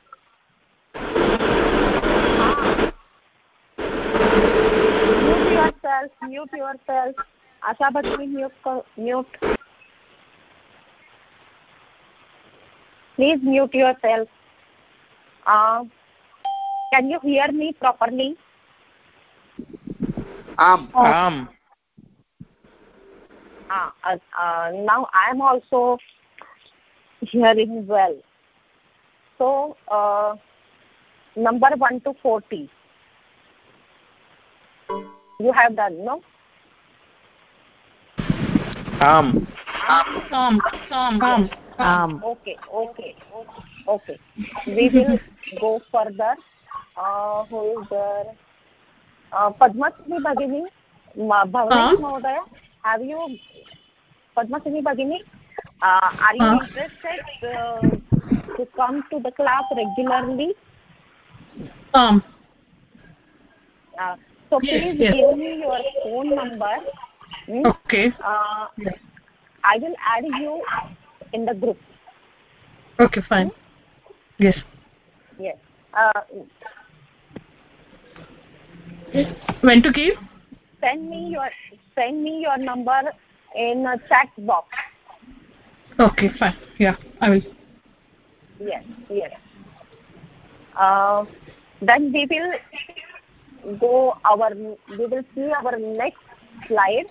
mute yourself mute yourself Asha Bhatti mute mute please mute yourself Can you hear me properly? Am. Um. Uh, uh, uh, now I am also hearing well. So, uh, number 1 to 40. You have done, no? Um. Am. Am. Am. Um, Okay, okay, okay. We will go further. Uh, who is there? Uh, Padmasini Bhagini, Ma- Bhavnesh Huh? Mahodaya, have you, Padmasini Bhagini, uh, are you Huh? interested uh, to come to the class regularly? Am. Uh, so Yes, please yes. give me your phone number. Hmm? Okay. Uh, I will add you in the group. Okay, fine. Yes. Yes. Uh, When to give? send me your send me your number in a chat box. Okay, fine. Yeah, I will. Yes, yes. Uh, then we will go our we will see our next slide.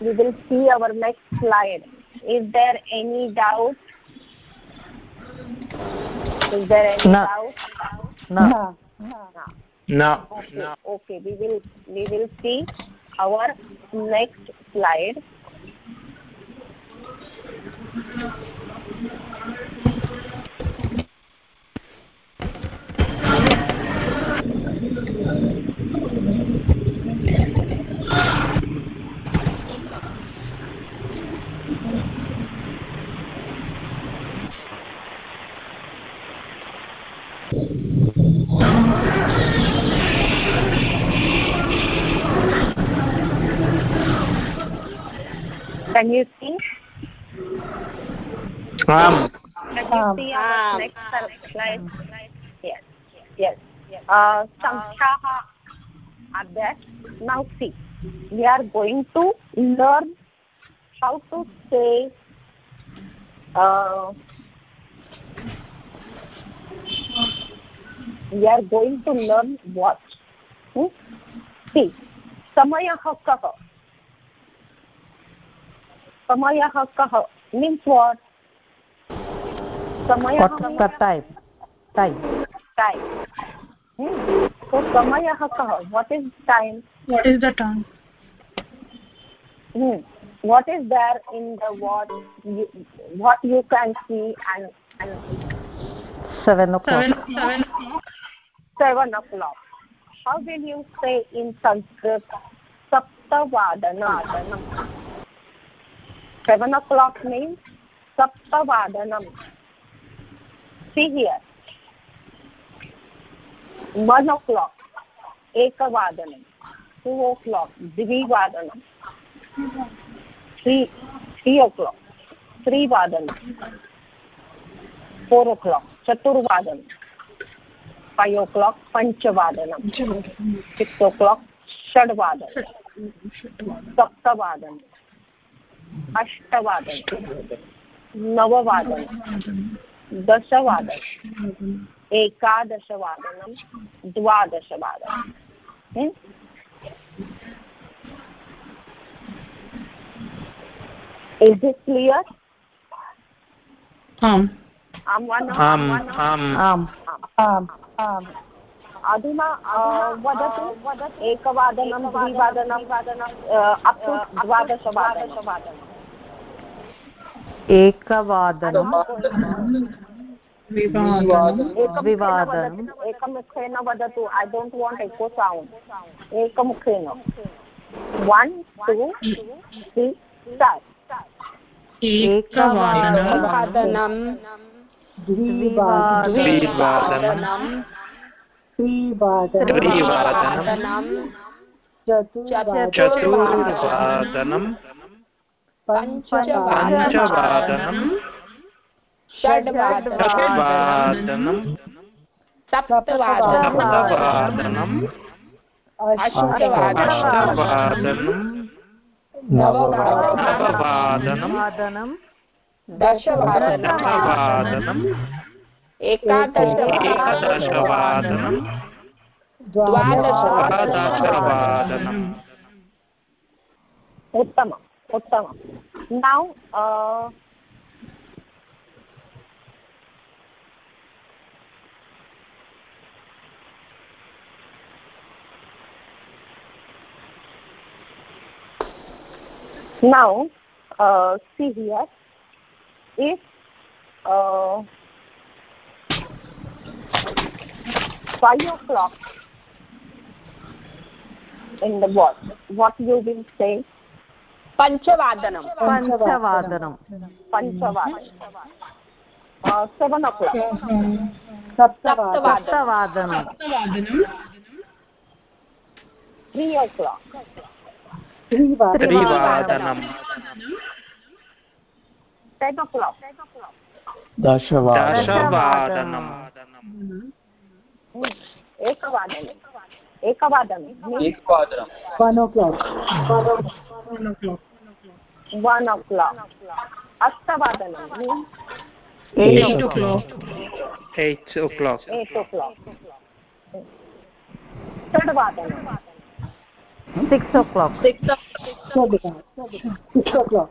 We will see our next slide. Is there any doubt? Is there any No. doubt? no. No. No. Okay, okay. We will we will see our next slide. Can you see? Um. Can you see our next slide? Yes, yes. Uh, Sankhyaha are there. Now see, we are going to learn how to say uh, we are going to learn what? Hmm? See, samayah kah. Samayah kah means what? Samayah What's the time? Time. Time. Hmm. So samayah kah? What is time? What is the time? Hmm. What is there in the what you, what you can see and and Seven o'clock. Seven. Seven o'clock. seven o'clock. How will you say in Sanskrit? Saptavadanam. Seven o'clock means Saptavadanam. See here. One o'clock. Ekavadanam. Two o'clock. Dvivadanam. Three, three o'clock. Three vadanam. Four o'clock. Chaturvadanam. Five o'clock. Panchavadanam. Six o'clock. Shadvadanam. Saptavadanam. अष्टवादन नववादन दशवादन एकादशवादन द्वादशवादन। Is it clear Um. आम। One आम। आम। आम। आम। आम. अधुना वदतु एकवादनं द्विवादनं अप् टु द्वादशवादनम् एकवादनं। द्विवादनं। एकमुखेन वदतु I don't want echo sound एकमुखेन। One two three start एकवादनं। द्विवादनं। त्रिवादनं चतुर्वादनं पञ्चवादनं षड्वादनं सप्तवादनं अष्टवादनं नववादनं एकादशवादनं द्वादशवादनं द्वादशवादनम्। उत्तमम् उत्तमं now now uh, see here. If uh, five o'clock in the what what you will say पञ्चवादनं पञ्चवादनं panchavadan uh, seven o'clock सप्तवादनं सप्तवादनं three o'clock त्रिवादनं त्रिवादनं एकवादने एकवादने one o'clock one o'clock अष्टवादनं eight o'clock eight o'clock eight o'clock षड्वादनं। Six o'clock six o'clock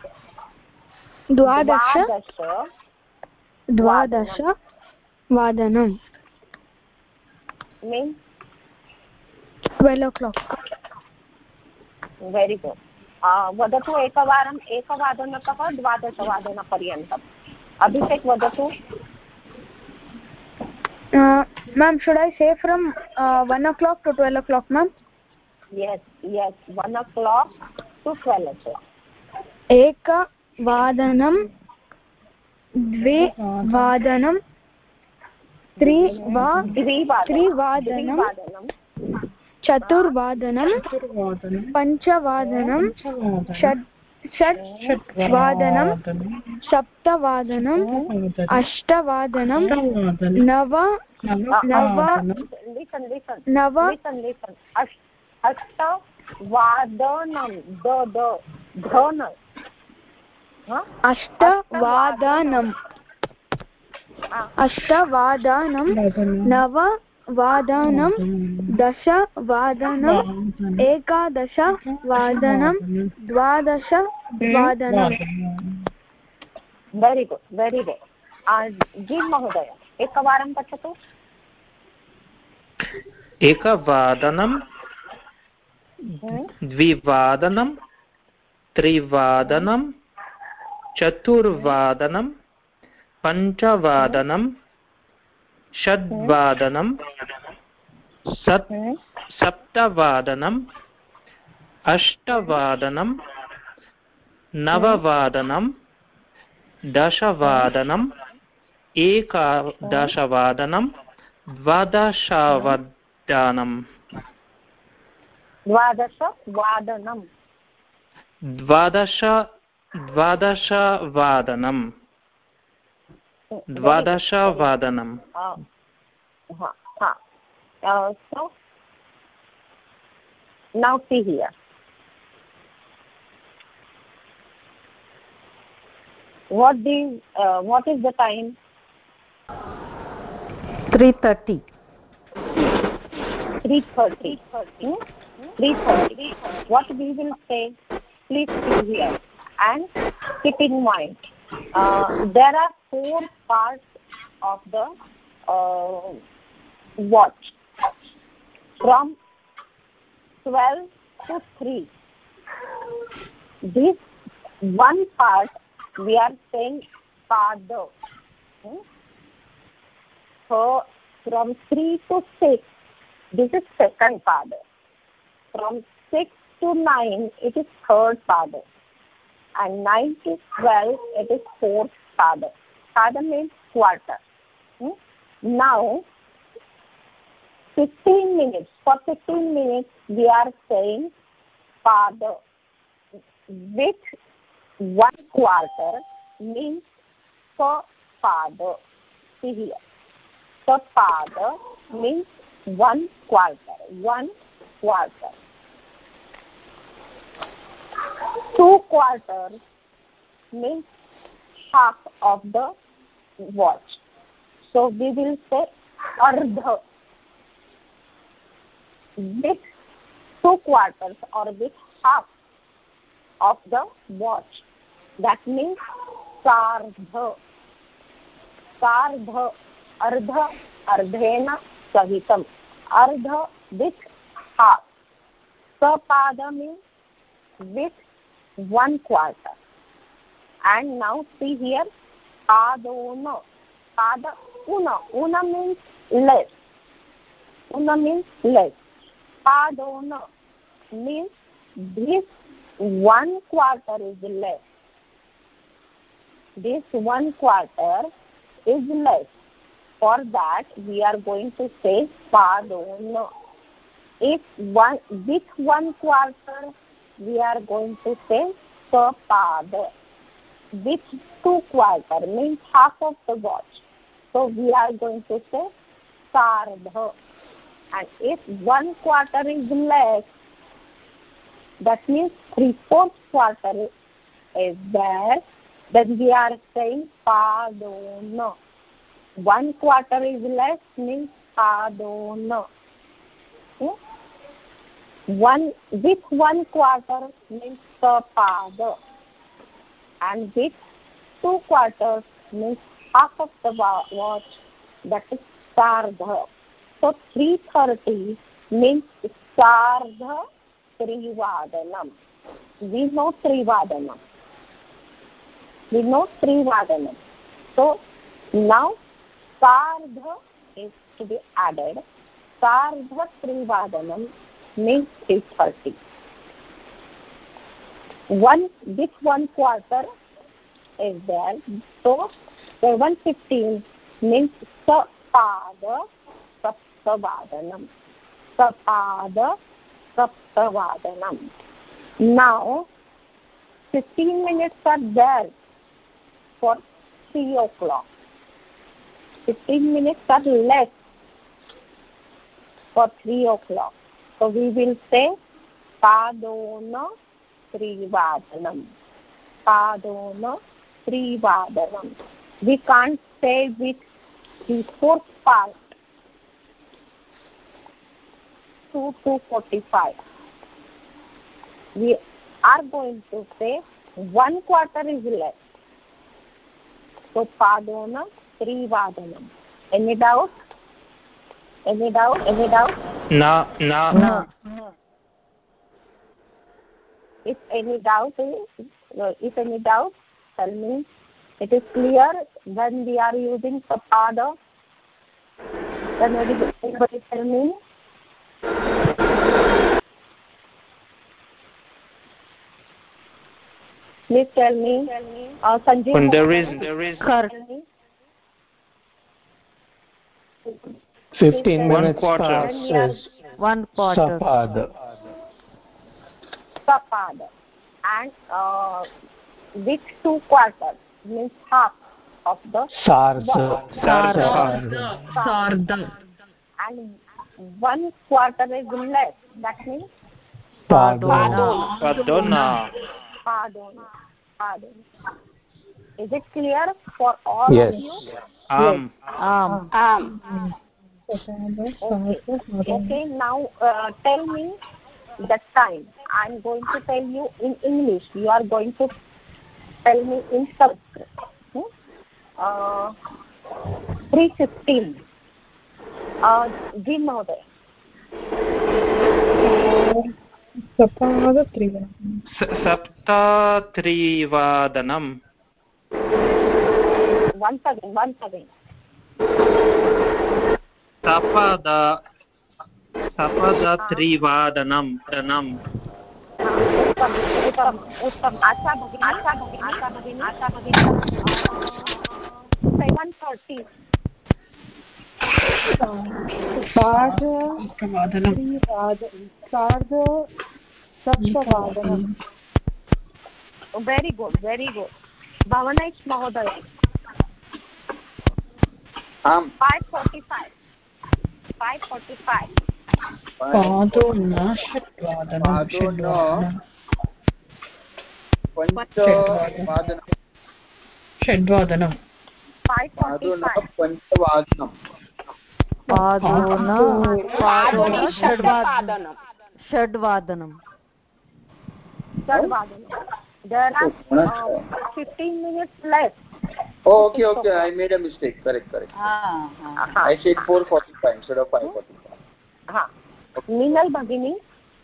द्वादश द्वादश वादनं twelve o'clock very good वदतु एकवारम् एकवादनतः द्वादशवादनपर्यन्तम्। अभिषेक् वदतु। Ma'am should I say from one o'clock to twelve o'clock ma'am yes yes one o'clock to twelve o'clock एक वादनं, द्वे वादनं, त्रि वा, त्रिवादनं, चतुर्वादनं, पञ्चवादनं, षट् षट् वादनं, सप्तवादनं, अष्टवादनं, नव नव नव अष्टवादनं अष्टवादनम् अष्टवादनं नववादनं दशवादनम् एकादशवादनं द्वादशवादनं। वेरि गुड् वेरि गुड् जी महोदय एकवारं पठतु? एकवादनं द्विवादनं त्रिवादनं चतुर्वादनं पञ्चवादनं षड्वादनं सप् सप्तवादनम् अष्टवादनं नववादनं दशवादनम् एकादशवादनं द्वादशवादनम्। द्वादशवादनं द्वादश द्वादशवादनं द्वादशवादनं uh, huh, huh. Uh, so now see here what the uh, what is the time 3:30 3:30 hmm? 3:30 what we will say please see here and keep in mind uh, there are four parts of the uh, watch. From 12 to 3 this one part we are saying pada hmm? so from 3 to 6 this is second pada from 6 to 9 it is third pada and 9 to 12 it is fourth pada. Pada means quarter. Hmm? now 15 minutes for 15 minutes we are saying pada with one quarter means for pada. See here. For pada means one quarter one quarter two quarters means half of the watch so we will say ardha with two quarters or with half of the watch that means sardha sardha ardha ardhena sahitam ardha with half sapada means with one quarter. And now see here padona pada una una means less. Una means less. Padona means this one quarter is less. This one quarter is less. For that we are going to say padona if one this one quarter we are going to say sapada with two quarter means half of the watch. So we are going to say sardha. And if one quarter is less that means three fourth quarter is there then we are saying padona. One quarter is less means padona. Okay? One with one quarter means sapada and with two quarters means half of the watch that is sardha so 330 means sardha trivadanam. We know trivadanam. We know trivadanam. So now sardha is to be added. Sardha trivadanam means 330 one this one quarter is there. So the 115 means sapada saptavadanam sapada saptavadanam now 15 minutes are there for 3 o'clock. 15 minutes are less for 3 o'clock so we will say padona trivadanam padona trivadanam we can't say with the fourth part. 2 to 45 we are going to say one quarter is less so padona trivadanam any doubt? Any doubt? Any doubt no no no if any doubt is, if any doubt tell me. It is clear when we are using sapada then anybody tell me. Please tell me. Uh, sanjeev when there is there is tell me 15 One minutes quarter. past is one quarter sapada sapada and uh, which two quarters means half of the Sardha. what? Sardha. Sardha. and one quarter is less. That means Padona. Padona. pardon. Pardon. Is it clear for all Yes. of you? Am. am um Okay. Okay. Now uh, tell me the time. I'm going to tell you in English. You are going to tell me in Sanskrit. Hmm? Uh, 315. Uh, जी महोदय सपादत्रिवादनम् स- सप्तत्रिवादनम् once again once again very good very good very good very good महोदय। आम्। Five forty five पादो न षड्वादनं पञ्चवादनं षड्वादनं five forty पादो न five पञ्चवादनं षड्वादनं षड्वादनं there are uh, 15 minutes left. Oh, okay, okay. I made a mistake. Correct, correct. Ah, ah. I said 445 instead of 545. Ah. Okay. Minal Bhagini,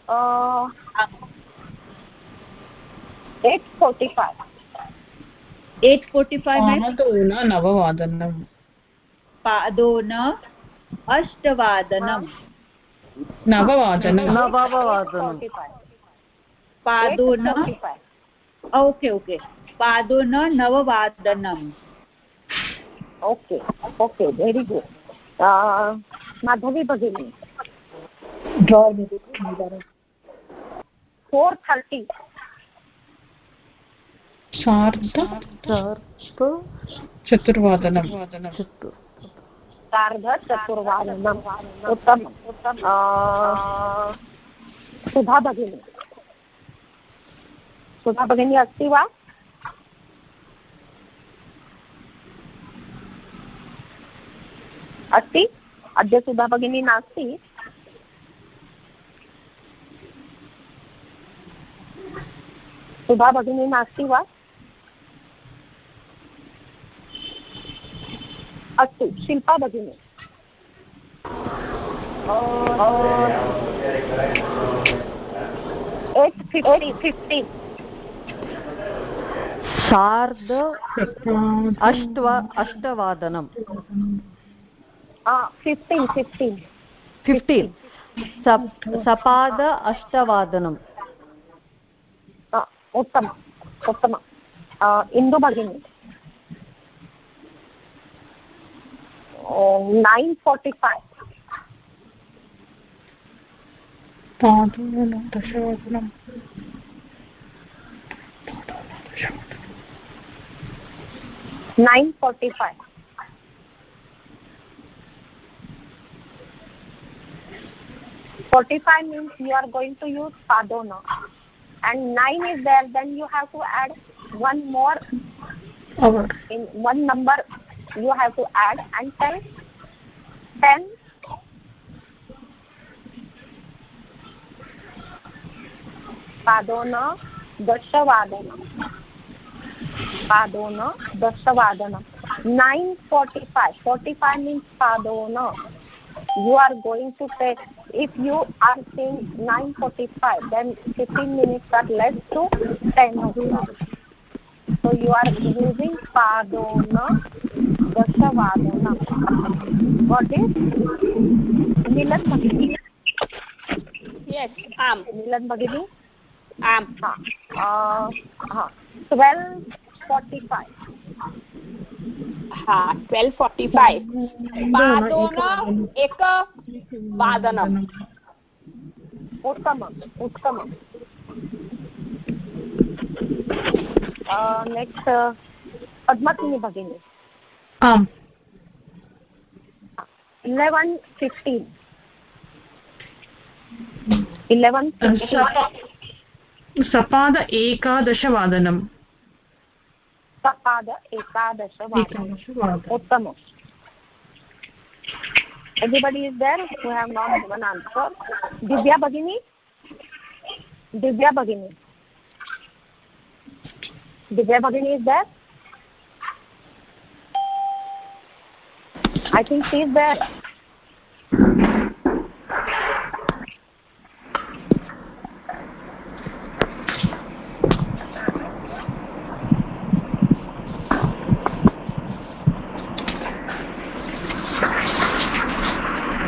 uh, 845. 845 पादोन नववादनं पादोन अष्टवादनं नववादनं नववादनं पादोन ओके ओके पादो न नववादनम् okay okay very good Madhavi भगिनी फोर थर्टी सार्ध सार्ध चतुर्वादनं चतु उत्तमम् उत्तम सुधा भगिनी सुधा भगिनी अस्ति वा अस्ति? अद्य सुधा भगिनी नास्ति? सुधा भगिनी नास्ति वा? अस्तु शिल्पा भगिनी। सार्ध अष्टवा अष्टवादनं फिफ्टीन् फिफ्टीन् फिफ्टीन् सपाद अष्टवादनम् उत्तम उत्तम इन्दु भगिनी नैन् फोर्टि फैव् पादोनं दशवादनं nine forty five 45 means you are going to use sadhana. And 9 is there, then you have to add one more, in one number you have to add. And 10, 10 पादोन दशवादन पादोन दशवादन 945 45 means पादोन you are going to take if you are saying 945 then 15 minutes are less to 10 o'clock. So you are using padona dashavadanam what is? Milan bhagini. Yes am. Milan bhagini? Am. Ha uh, 1245 हा twelve forty five पादोन एकवादनम् उत्तमम् उत्तमम्। Next भगिनी। आम्। Eleven fifteen eleven सपाद एकादशवादनम्। सपाद एकादश एकादशवादनम् उत्तमम् everybody is there who have not given answer divya bagini divya bagini divya bagini is there i think she is there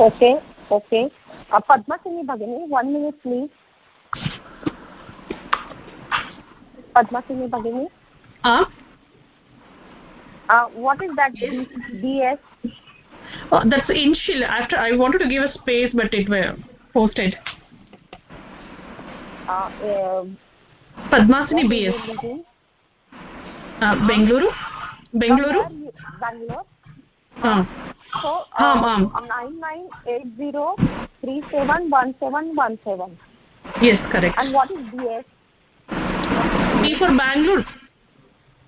Okay, okay. Uh, Padmasini Bhagini, one minute please. Padmasini Bhagini. Ah, Uh, what is that DS? oh, that's initial. After I wanted to give a space, but it were posted. Uh, uh, Padmasini BS. Uh, Bengaluru. Bengaluru. From where you- Bangalore. Ah, uh. Nine nine eight zero three seven one seven one seven. yes, correct. And what is DS? B for Bangalore.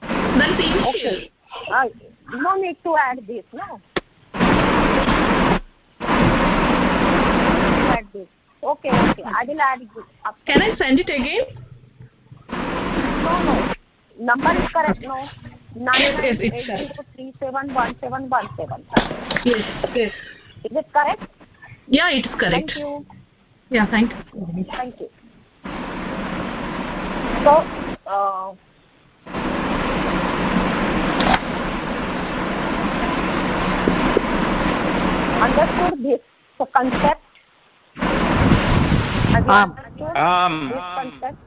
That's initial. Uh, no need to add this, no. Add this. Okay, okay. I will add this. Up. Can I send it again? No, no. Number is correct, no. Nine Yes, nine yes, it's eight correct. zero three seven one seven one seven. Yes, yes. Is it correct? Yeah, it's correct. Thank you. Yeah, thank you. Thank you. So, uh, understood this the concept? Have you Am. understood Am. this concept?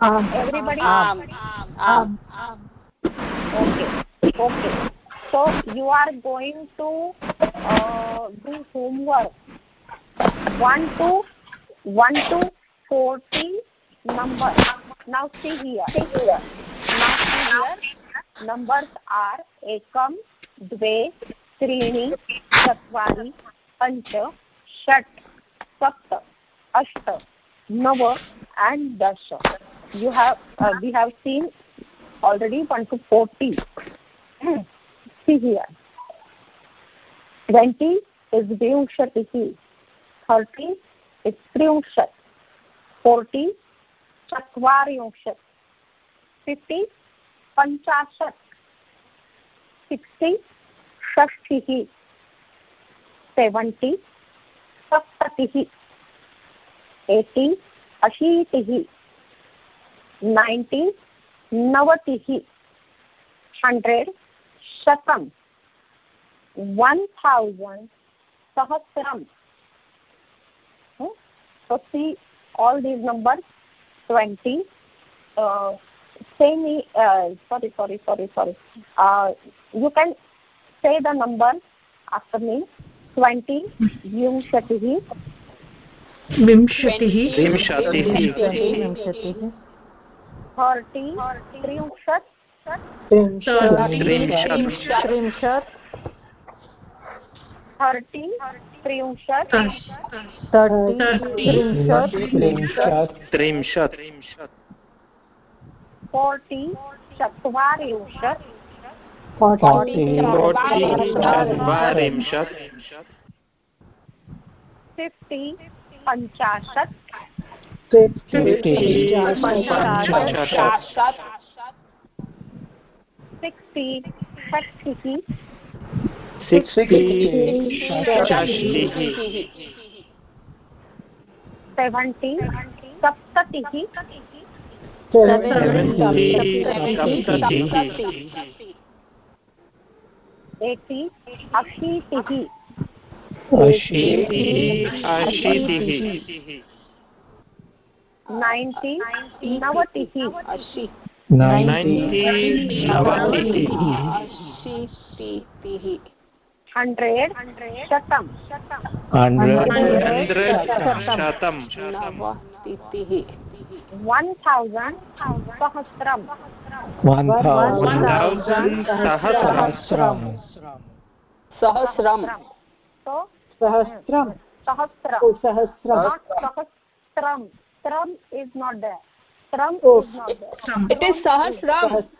Um, Everybody? Am. um, Okay. Okay So you are going to uh, do homework. One to one to forty number. Now see here. See here. Now see here. Numbers are ekam, dve, त्रीणि चत्वारि पञ्च षट् सप्त अष्ट नव and dasha you have uh, we have seen already 1 to 40 Hmm. see here 20 is vyungshat iti 30 is triungshat 40 चत्वारिंशत् fifty पञ्चाशत् sixty षष्ठिः सेवेण्टि सप्ततिः, एटि अशीतिः नैन्टि नवतिः हण्ड्रेड् शतम। One thousand सहस्रम। See all these number twenty same sorry sorry sorry sorry you can say the number after me twenty विंशति। विंशति। विंशति। थर्टी त्रिंशत्। त्रिंशत् थर्टि त्रिंशत् तर्टि त्रिंशत् फोर्टि चत्वारिंशत् फोर्टि चत्वारिंशत् फिफ्टि पञ्चाशत् पञ्चाशत् सिक्स्टि षष्टिः सेवेण्टि सप्ततिः एटि अशीतिः नैन्टि नवतिः हण्ड्रेड् शतं शतं नवतिः वन् थौसण्ड् सहस्रं सहस्रं सहस्रं सहस्रं सहस्रं सहस्रं इस् नाट् Oh. सहस्रं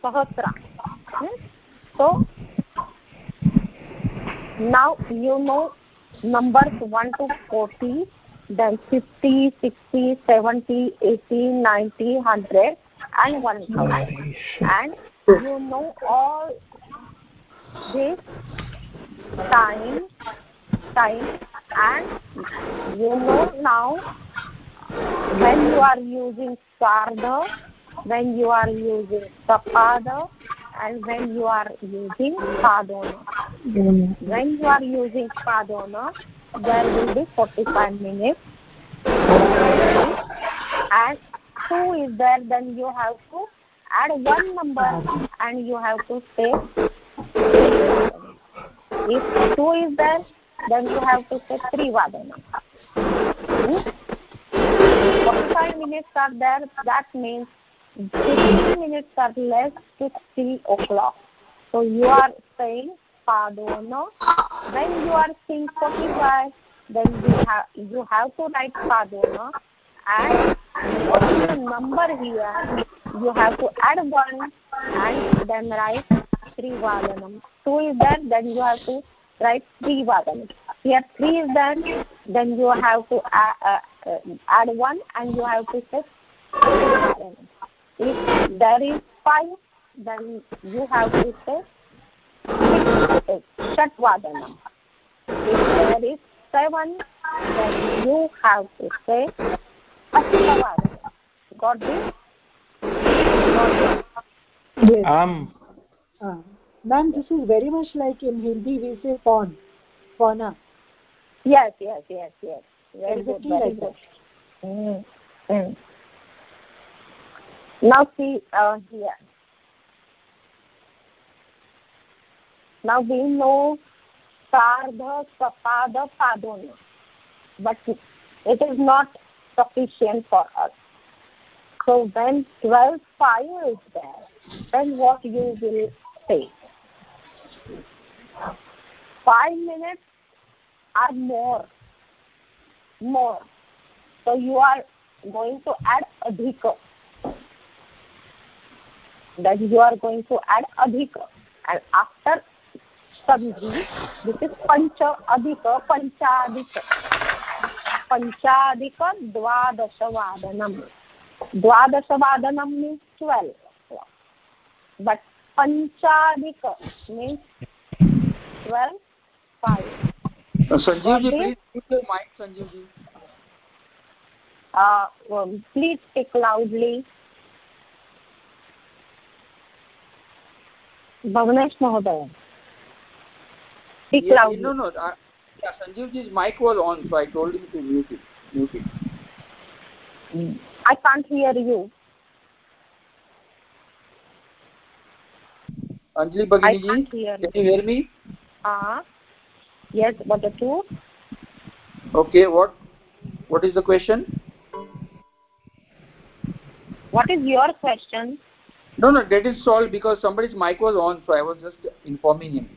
Hmm? so now you know numbers 1 to 40 then 50 60 70 80 90 100 and 1000 and you know all this time time and you know now when you are using sardha when you are using sapada and when you are using padona when you are using padona there will be 45 minutes. And 2 is there then you have to add one number and you have to say if 2 is there then you have to say 3 vadana. Hmm? 45 minutes are there. That means 15 minutes are less to 3 o'clock. So you are saying padona. When you are saying 45 then you have you have to write padona. And what is the number here? You have to add 1 and then write 3 vadanam 2 is there then you have to write 3 vadanam here 3 is there then you have to add, uh, uh, add 1 and you have to say if there is 5 then you have to say shat vadanam if there is 7 then you have to say Ashtavadana. Got this? Got this? yes. आम् uh, ma'am this is very much like in hindi we say pauna Yes, yes, yes, yes. Very good, Exactly very like good. Mm. Mm. Now see uh, here. Now we know Sardha, Sapada, Padona. But it is not sufficient for us. So when 12 5 is there, then what you will say? Five minutes are more. More. So you are going to add adhika. That you are going to add adhika. And after sabji, this is pancha adhika, panchadhika. Panchadhika dvadashavadanam. Dvadashavadanam means 12. But panchadhika means 12, 5. Uh, Sanjeev ji, please keep your mic, Sanjeev ji. Uh, um, please speak loudly. Bhavnesh. Speak Yeah, loudly. no, no. Uh, yeah, Sanjeev ji's mic was on, so I told him to mute it. Mute it. I can't hear you. Anjali I Bhagini ji, can you hear me? आ यद् वदतु okay what what is the question? What is your question? No no that is solved because somebody's mic was on so i was just informing him.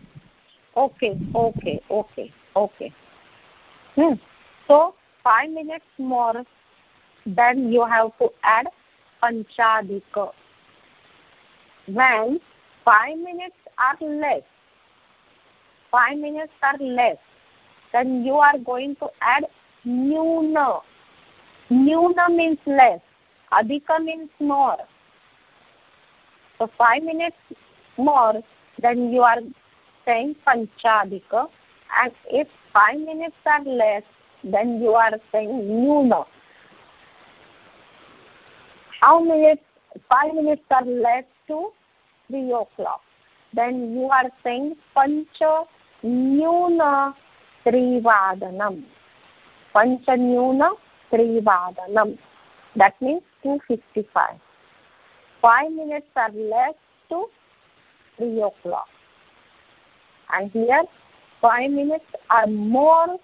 Okay okay okay okay. Hmm. so 5 minutes more then you have to add panchadhika when 5 minutes are left 5 minutes are less, then you are going to add nuna. Nuna means less. Adhika means more. So 5 minutes more, then you are saying panchadhika. And if 5 minutes are less, then you are saying nuna. How minutes? 5 minutes are less to 3 o'clock. Then you are saying pancha nyuna trivadanam. Pancha nyuna trivadanam. That means 255. Five minutes are less to 3 o'clock. And here, five minutes are more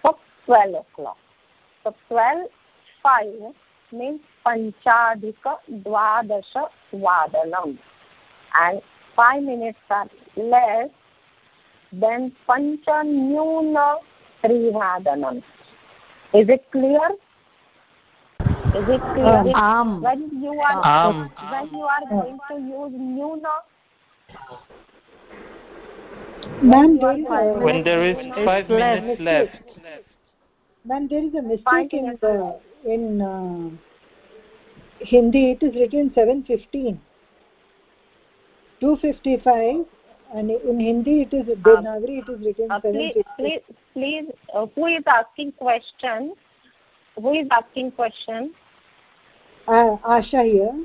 for 12 o'clock. So 12, 5 means Panchadhika Dvadasha. And five minutes are less than Panchanyuna Trivadanam. Is it clear? Is it clear? Um, when you are Um. when you are going to use Nyuna, Ma'am, there is a, When there is five minutes left. When there is a mistake in the in uh, Hindi. It is written 715. 255 and in Hindi it is Devanagari it is written uh, please, please, please uh, who is asking question? Who is asking question? Uh, Asha here.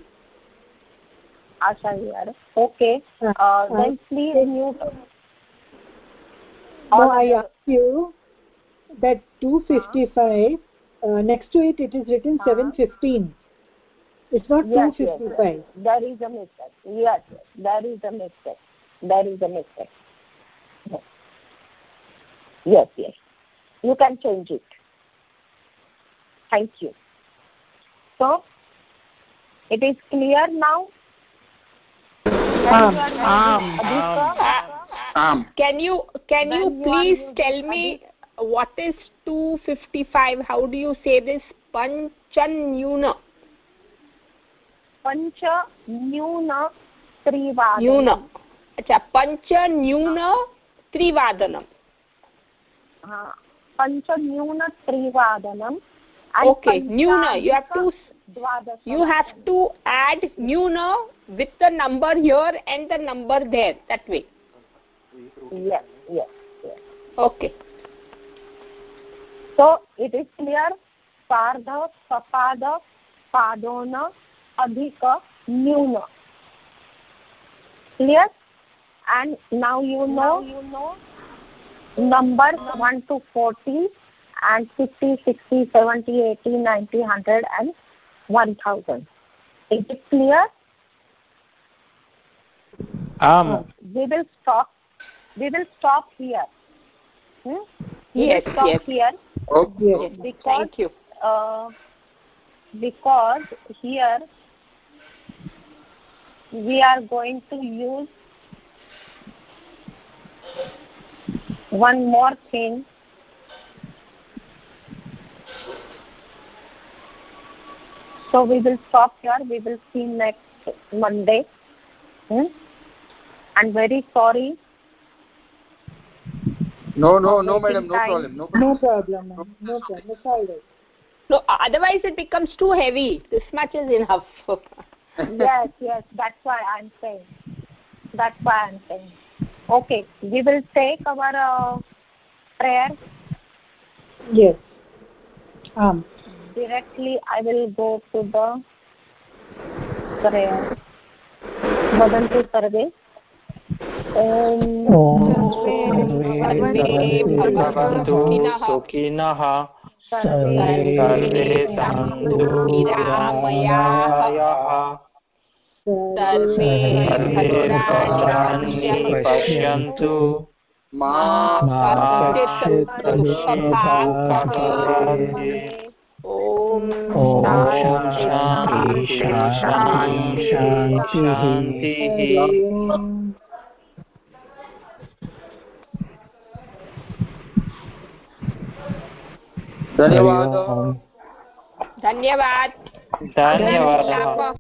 Asha here. Okay. Uh, Uh, uh, then please mute. No, I asked you that 255 uh, next to it it is written 715. It's not Yes, yes, 255. yes. There is a mistake. Yes, yes. There is a mistake. There is a mistake. Yes, yes. You can change it. Thank you. So, it is clear now? Um, um, Um. Can you can you you please using tell me what is 255? How do you say this? Panchanyuna. Pancha Nyuna Trivadanam. Nyuna. अच्छा त्रिवादनम् Uh, Pancha Nyuna Trivadanam. And okay nyuna you have to Dvadasam. you have to add nyuna with the number here and the number there that way Yes, yes, yes. okay So it is clear. Sardha, Sapada, Padona, Adhika, Nyuna. Clear? And now you know, you know numbers 1 to 40 and 50, 60, 70, 80, 90, 100 and 1000. Is it clear? Um. We will stop. We will stop here. Hmm? We Yes, will stop yes. here Okay. because thank you uh, because here we are going to use one more thing so we will stop here we will see next monday hmm? and very sorry No, no, no, madam, no problem. No problem. No problem. No problem. It's no otherwise it becomes too heavy this much is enough yes yes that's why i'm saying that's why i'm saying okay we will take our uh, prayer Yes. Um. directly i will go to the prayer vadantu sarve om भवन्तु सुखिनः सर्वे सन्तु निरामयाः सर्वे भद्राणि पश्यन्तु मा ॐ ॐ शान्ति। शान्ति। धन्यवाद। धन्यवाद। धन्यवाद।